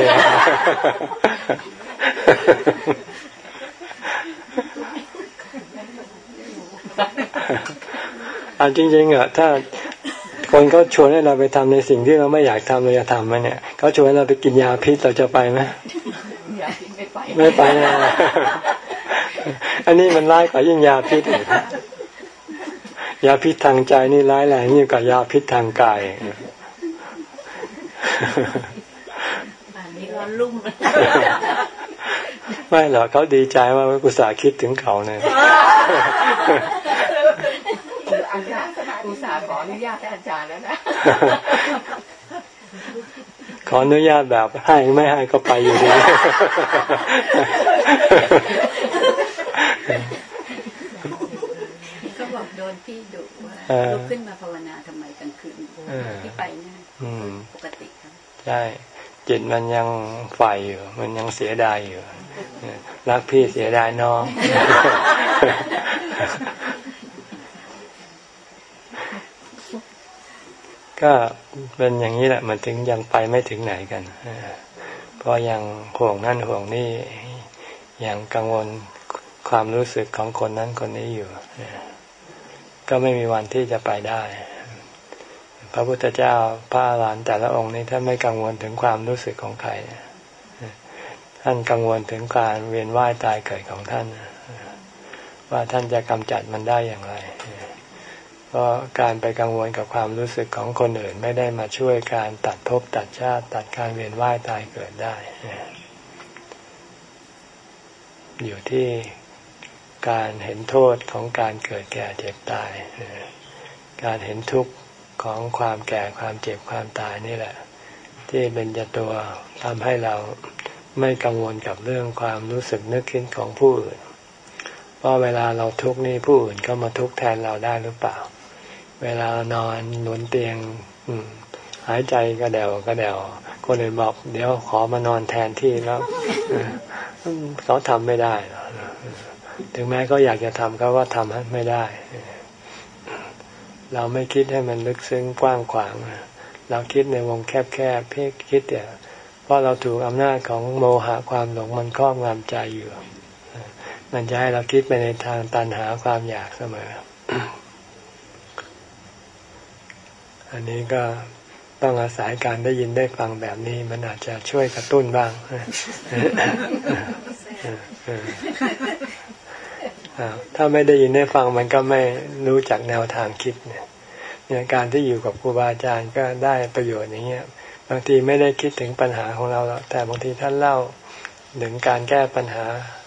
[SPEAKER 1] อันจริงๆอะถ้าคนเขาชวนให้เราไปทำในสิ่งที่เราไม่อยากทำเราจะทำไหมเนี่ยเขาชวนให้เราไปกินยาพิษเราจะไปไหมไม่ไปไม่ไปอันนี้มันร้ายกว่ายิ่งยาพิษ ยาพิษทางใจนี่ร้ายแรงยิ่งกว่ายาพิษทางกายไม่หรอกเขาดีใจว่ากุศลคิดถึงเขาเนี่ย
[SPEAKER 3] อาจารย์อุตส่าห์ขออนุญาตอาจารย์แล้วนะ
[SPEAKER 1] ขออนุญาตแบบให้ไม่ให้ก็ไปอยู่ดี
[SPEAKER 3] ก็บอกโดนพี่ดุว่า ลุกขึ้นมาภาวนาทำไมกลางคืนที่ไปเนี่ยปกติครับ
[SPEAKER 1] ใช่จิตมันยังฝ่ายอยู่ มันยังเสียดายอยู่ รักพี่เสียดายน้อง ก็เป็นอย่างนี้แหละ มันถึงยังไปไม่ถึงไหนกัน เพราะยังห่วงนั่นห่วงนี่ยังกังวลความรู้สึกของคนนั้นคนนี้อยู่ ก็ไม่มีวันที่จะไปได้ พระพุทธเจ้าพระอรหันแต่ละองค์นี้ท่านไม่กังวลถึงความรู้สึกของใครท่านกังวลถึงการเวียนว่ายตายเกิดของท่าน ว่าท่านจะกำจัดมันได้อย่างไรเพราะการไปกังวลกับความรู้สึกของคนอื่นไม่ได้มาช่วยการตัดภพตัดชาติ ตัดการเวียนว่ายตายเกิดได้ อยู่ที่ การเห็นโทษของการเกิดแก่เจ็บตาย การเห็นทุกข์ของความแก่ความเจ็บความตายนี่แหละ ที่เป็นจะตัวทำให้เราไม่กังวลกับเรื่องความรู้สึกนึกคิดของผู้อื่น เพราะเวลาเราทุกข์นี่ผู้อื่นก็มาทุกข์แทนเราได้หรือเปล่า เวลานอนหนุนเตียงหายใจก็เดวก็เดวคนอื่นบอกเดี๋ยวขอมานอนแทนที่แล้วเขาทำไม่ได้ ถึงแม้ก็อยากจะทำก็ว่าทำไม่ได้ เราไม่คิดให้มันลึกซึ้งกว้างขวาง เราคิดในวงแคบๆเพียคิดแต่เพราะเราถูกอำนาจของโมหะความหลงมันครอบงำใจอยู่ มันจะให้เราคิดไปในทางตันหาความอยากเสมอ อันนี้ก็ต้องอาศัยการได้ยินได้ฟังแบบนี้ มันอาจจะช่วยกระตุ้นบ้าง ถ้าไม่ได้ยินได้ฟังมันก็ไม่รู้จักแนวทางคิดเนี่ยการที่อยู่กับครูบาอาจารย์ก็ได้ประโยชน์อย่างเงี้ยบางทีไม่ได้คิดถึงปัญหาของเราแล้วแต่บางทีท่านเล่าถึงการแก้ปัญหา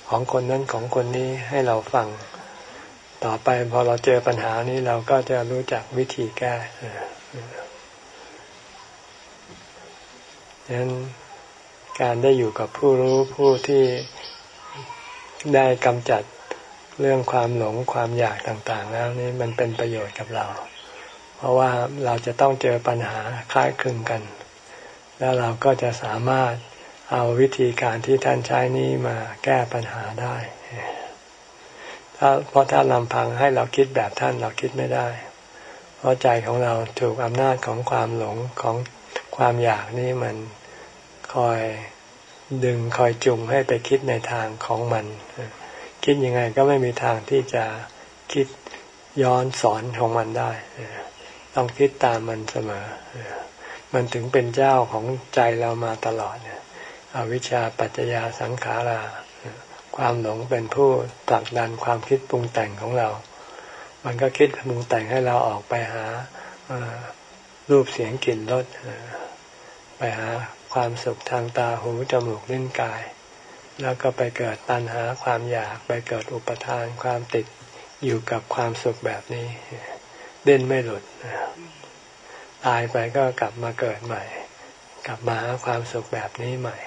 [SPEAKER 1] ของคนนั้นของคนนี้ให้เราฟัง ต่อไปพอเราเจอปัญหานี้เราก็จะรู้จักวิธีแก้ดังนั้นการได้อยู่กับผู้รู้ผู้ที่ได้กำจัด เรื่องความหลงความอยากต่างๆ แล้วนี่มันเป็นประโยชน์กับเรา เพราะว่าเราจะต้องเจอปัญหาคล้ายคลึงกัน แล้วเราก็จะสามารถเอาวิธีการที่ท่านใช้นี้มาแก้ปัญหาได้ถ้าเพราะถ้าลำพังให้เราคิดแบบท่านเราคิดไม่ได้ เพราะใจของเราถูกอำนาจของความหลงของความอยากนี่มันคอยดึงคอยจุงให้ไปคิดในทางของมัน คิดยังไงก็ไม่มีทางที่จะคิดย้อนสอนของมันได้ ต้องคิดตามมันเสมอ มันถึงเป็นเจ้าของใจเรามาตลอดอวิชชาปัจจยาสังขารา ความหลงเป็นผู้ผลักดันความคิดปรุงแต่งของเรา มันก็คิดปรุงแต่งให้เราออกไปหารูปเสียงกลิ่นรสไปหาความสุขทางตาหูจมูกลิ้นกาย แล้วก็ไปเกิดตัณหาความอยากไปเกิดอุปทานความติดอยู่กับความสุขแบบนี้ เด่นไม่หลุดตายไปก็กลับมาเกิดใหม่ กลับมาหาความสุขแบบนี้ใหม่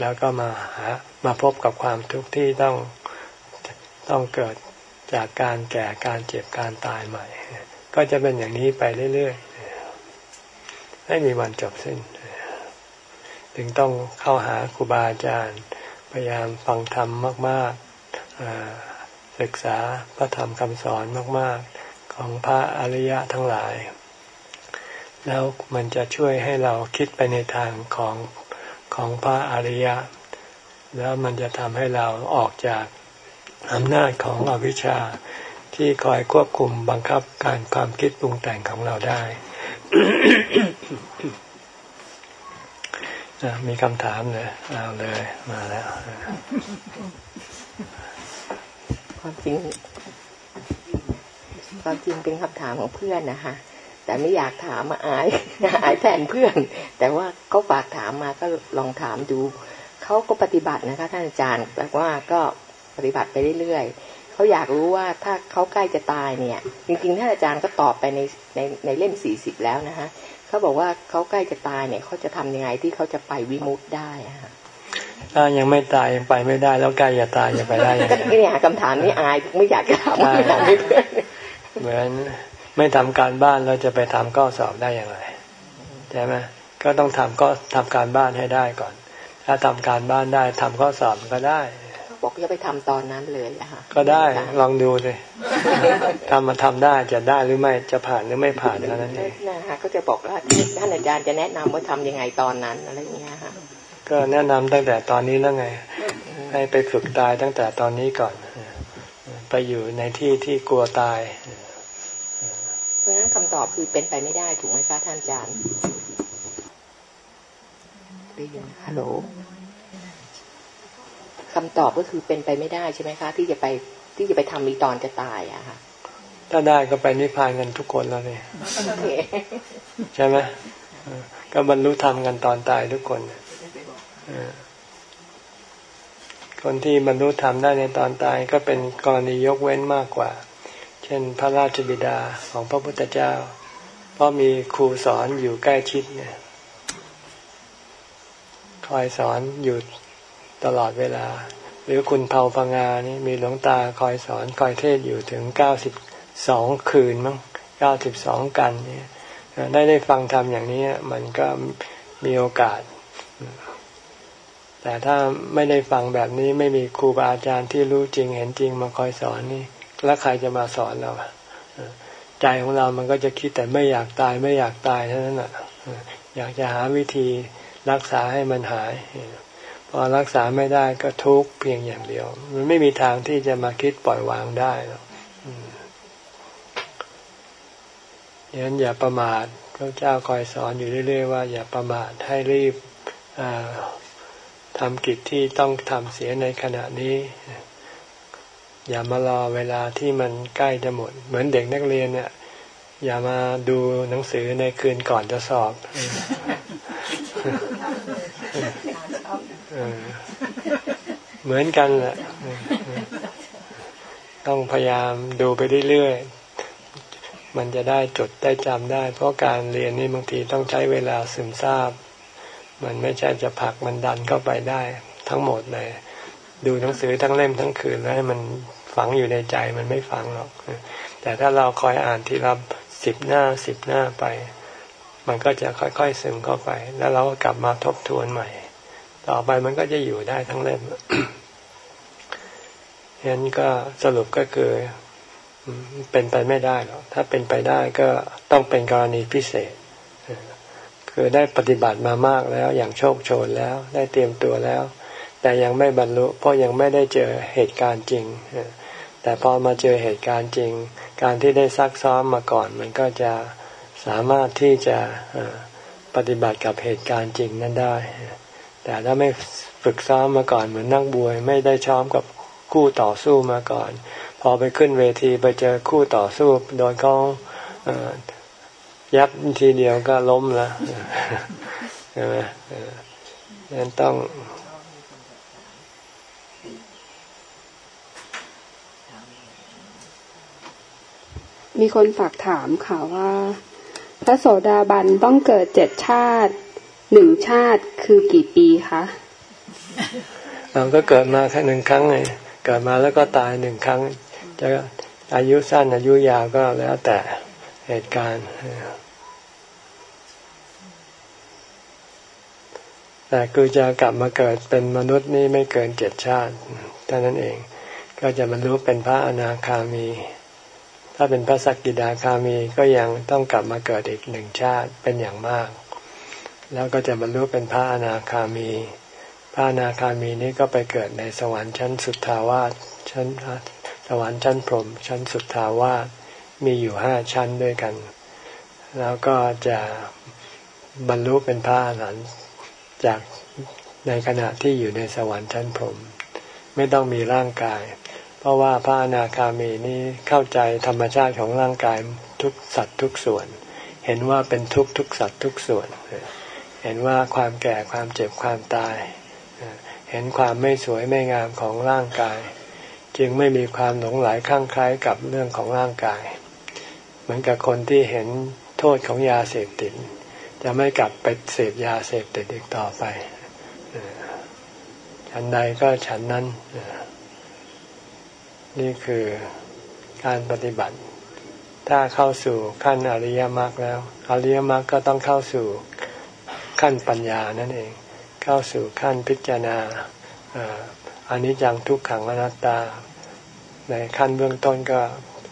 [SPEAKER 1] แล้วก็มาหามาพบกับความทุกข์ที่ต้องต้องเกิดจากการแก่การเจ็บการตายใหม่ ก็จะเป็นอย่างนี้ไปเรื่อยๆไม่มีวันจบสิ้น ถึงต้องเข้าหาครูบาอาจารย์ ยายามฟังธรรมมากๆศึกษาพระธรรมคำสอนมาก ๆ ของพระอริยะทั้งหลาย แล้วมันจะช่วยให้เราคิดไปในทางของของพระอริยะ แล้วมันจะทำให้เราออกจากอำนาจของอวิชชาที่คอยควบคุมบังคับการความคิดปรุงแต่งของเราได้ มีคำถามเลยเอาเลยมาแล้ว
[SPEAKER 4] ความจริง ความจริงเป็นคำถามของเพื่อนนะคะแต่ไม่อยากถามมาอายอายแทนเพื่อน แต่ว่าเขาฝากถามมาก็ลองถามดูเขาก็ปฏิบัตินะคะ ท่านอาจารย์แต่ว่าก็ปฏิบัติไปเรื่อยๆเขาอยากรู้ว่าถ้าเขาใกล้จะตายเนี่ย จริงๆท่านอาจารย์ก็ตอบไปในในในเล่มสี่สิบแล้วนะคะ เขาบอกว่าเขาใกล้จะตายเนี่ยเขาจะทำยังไงที่เขาจะไปวิมุตได้อะ
[SPEAKER 1] ถ้ายังไม่ตายยังไปไม่ได้ แล้วใกล้จะตายจะไปได้ยังไง
[SPEAKER 4] เนี่ยคำถามนี้อายไม่อยากจะถามไม่อยากให้เพื่อน
[SPEAKER 1] เหมือนไม่ทำการบ้านเราจะไปทำข้อสอบได้อย่างไรใช่ไหมก็ต้องทำก็ทำการบ้านให้ได้ก่อน ถ้าทำการบ้านได้ทำข้อสอบก็ได้
[SPEAKER 4] บอกจะไปทำตอนนั้นเลยอะค่ะ
[SPEAKER 1] ก็ได้ลองดูเลยทำมาทำได้จะได้หรือไม่จะผ่านหรือไม่ผ่านเท่านั้นเอง
[SPEAKER 4] นะคะก็จะบอกว่าท่านอาจารย์จะแนะนำว่าทำยังไงตอนนั้นอะไรอย่างเงี้ยค่ะ
[SPEAKER 1] ก็แนะนำตั้งแต่ตอนนี้แล้วไง ให้ไปฝึกตายตั้งแต่ตอนนี้ก่อน ไปอยู่ในที่ที่กลัวตาย
[SPEAKER 4] เพราะฉะนั้นคำตอบคือเป็นไปไม่ได้ถูกไหมคะท่านอาจารย์ได้ยินฮัลโหล คำตอบก็คือเป็นไปไม่ได้ใช่ไหมคะ ที่จะไปที่จะไปทำมีตอนจะตายอะค่ะ
[SPEAKER 1] ถ้าได้ก็ไปนิพพานกันทุกคนแล้วเนี่ยใช่ไหมก็บรรลุธรรมกันตอนตายทุกคนคนที่บรรลุธรรมได้ในตอนตายก็เป็นกรณียกเว้นมากกว่า เช่นพระราชบิดาของพระพุทธเจ้า เพราะมีครูสอนอยู่ใกล้ชิดเนี่ยคอยสอนอยู่ ตลอดเวลา หรือคุณเผาพังงานี่มีหลวงตาคอยสอนคอยเทศอยู่ถึงเก้าสิบสองคืนมั้งเก้าสิบสองกันเนี่ยได้ได้ฟังธรรมอย่างนี้มันก็มีโอกาส แต่ถ้าไม่ได้ฟังแบบนี้ไม่มีครูบาอาจารย์ที่รู้จริงเห็นจริงมาคอยสอนนี่ แล้วใครจะมาสอนเราใจของเรามันก็จะคิดแต่ไม่อยากตายไม่อยากตายเท่านั้นแหะอยากจะหาวิธีรักษาให้มันหาย อรักษาไม่ได้ก็ทุกข์เพียงอย่างเดียว มันไม่มีทางที่จะมาคิดปล่อยวางได้หรอกดังนั้นอย่าประมาทพระเจ้าคอยสอนอยู่เรื่อยๆว่าอย่าประมาทให้รีบทำกิจที่ต้องทำเสียในขณะนี้ อย่ามารอเวลาที่มันใกล้จะหมด เหมือนเด็กนักเรียนเนี่ยอย่ามาดูหนังสือในคืนก่อนจะสอบ เหมือนกันแหละ ต้องพยายามดูไปเรื่อยๆ มันจะได้จดได้จำได้ เพราะการเรียนนี่บางทีต้องใช้เวลาซึมซาบ มันไม่ใช่จะผลักมันดันเข้าไปได้ ทั้งหมดเลย ดูหนังสือทั้งเล่มทั้งคืนแล้วให้มันฝังอยู่ในใจมันไม่ฝังหรอก แต่ถ้าเราคอยอ่านทีละสิบหน้าสิบหน้าไป มันก็จะค่อยๆซึมเข้าไป แล้วเราก็กลับมาทบทวนใหม่ ต่อไปมันก็จะอยู่ได้ทั้งเล่มฉะนั้นก็สรุปก็คือเป็นไปไม่ได้หรอกถ้าเป็นไปได้ก็ต้องเป็นกรณีพิเศษ คือได้ปฏิบัติมามากแล้วอย่างโชคโชนแล้วได้เตรียมตัวแล้ว แต่ยังไม่บรรลุเพราะยังไม่ได้เจอเหตุการณ์จริง แต่พอมาเจอเหตุการณ์จริง การที่ได้ซักซ้อมมาก่อน มันก็จะสามารถที่จะปฏิบัติกับเหตุการณ์จริงนั้นได้ แต่ถ้าไม่ฝึกซ้อมมาก่อนเหมือนนักบวย ไม่ได้ช้อมกับคู่ต่อสู้มาก่อน พอไปขึ้นเวทีไปเจอคู่ต่อสู้โดนเขายับทีเดียวก็ล้มแล้วใช่ไหมนั้นต้อง
[SPEAKER 5] มีคนฝากถามค่ะว่า พระโสดาบันต้องเกิดเจ็ดชาติ หนึ่งชาติคือกี่ปีคะ
[SPEAKER 1] เราก็เกิดมาแค่หนึ่งครั้งไงเกิดมาแล้วก็ตายหนึ่งครั้ง จะอายุสั้นอายุยาวก็แล้วแต่เหตุการณ์ แต่คือจะกลับมาเกิดเป็นมนุษย์นี่ไม่เกินเจ็ดชาติเท่านั้นเอง ก็จะบรรลุเป็นพระอนาคามี ถ้าเป็นพระสักกิดาคามีก็ยังต้องกลับมาเกิดอีกหนึ่งชาติเป็นอย่างมาก แล้วก็จะบรรลุเป็นพระอนาคามี พระอนาคามีนี้ก็ไปเกิดในสวรรค์ชั้นสุดทาวาสชั้นสวรรค์ชั้นพรหมชั้นสุดทาวาสมีอยู่ห้าชั้นด้วยกัน แล้วก็จะบรรลุเป็นพระอรหันต์จากในขณะที่อยู่ในสวรรค์ชั้นพรหมไม่ต้องมีร่างกาย เพราะว่าพระอนาคามีนี้เข้าใจธรรมชาติของร่างกายทุกสัตว์ทุกส่วน เห็นว่าเป็นทุกทุกสัตว์ทุกส่วน เห็นว่าความแก่ความเจ็บความตาย เห็นความไม่สวยไม่งามของร่างกาย จึงไม่มีความหลงไหลคลั่งไคล้กับเรื่องของร่างกาย เหมือนกับคนที่เห็นโทษของยาเสพติด จะไม่กลับไปเสพยาเสพติดอีกต่อไปฉันใดก็ฉันนั้น นี่คือการปฏิบัติ ถ้าเข้าสู่ขั้นอริยมรรคแล้ว อริยมรรคก็ต้องเข้าสู่ ขั้นปัญญานั่นเอง เข้าสู่ขั้นพิจารณาอันนี้จังทุกขังอนัตตา ในขั้นเบื้องต้นก็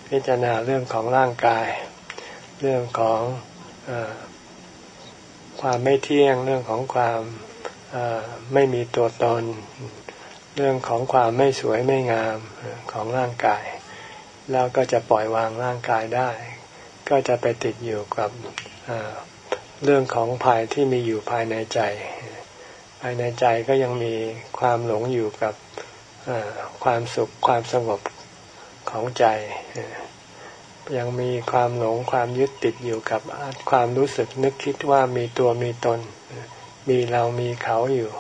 [SPEAKER 1] พิจารณาเรื่องของร่างกาย เรื่องของอความไม่เที่ยงเรื่องของความไม่มีตัวตน เรื่องของความไม่สวยไม่งามของร่างกาย แล้วก็จะปล่อยวางร่างกายได้ ก็จะไปติดอยู่กับ เรื่องของภายที่มีอยู่ภายในใจ ภายในใจก็ยังมีความหลงอยู่กับความสุขความสงบของใจ ยังมีความหลงความยึดติดอยู่กับความรู้สึกนึกคิดว่ามีตัวมีตน มีเรามีเขาอยู่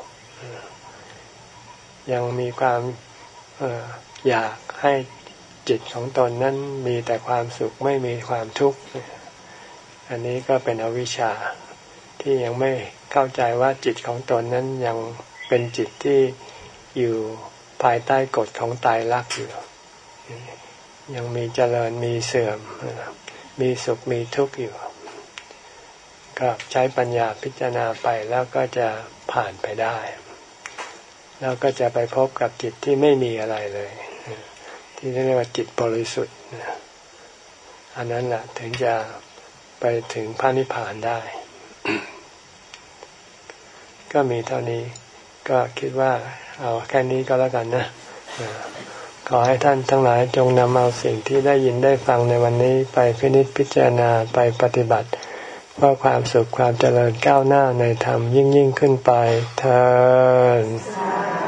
[SPEAKER 1] ยังมีความอยากให้จิตของตนนั้นมีแต่ความสุขไม่มีความทุกข์ อันนี้ก็เป็นอวิชชาที่ยังไม่เข้าใจว่าจิตของตนนั้นยังเป็นจิตที่อยู่ภายใต้กฎของตายรักอยู่ ยังมีเจริญมีเสื่อม มีสุขมีทุกข์อยู่ ก็ใช้ปัญญาพิจารณาไปแล้วก็จะผ่านไปได้ แล้วก็จะไปพบกับจิตที่ไม่มีอะไรเลย ที่เรียกว่าจิตบริสุทธิ์อันนั้นแหละถึงจะ ไปถึงพระนิพพานได้ ก็มีเท่านี้ ก็คิดว่า เอาแค่นี้ก็แล้วกันนะ ขอให้ท่านทั้งหลายจงนำเอาสิ่งที่ได้ยินได้ฟังในวันนี้ไปพินิจพิจารณาไปปฏิบัติเพื่อความสุขความเจริญก้าวหน้าในธรรมยิ่งยิ่งขึ้นไปเธอ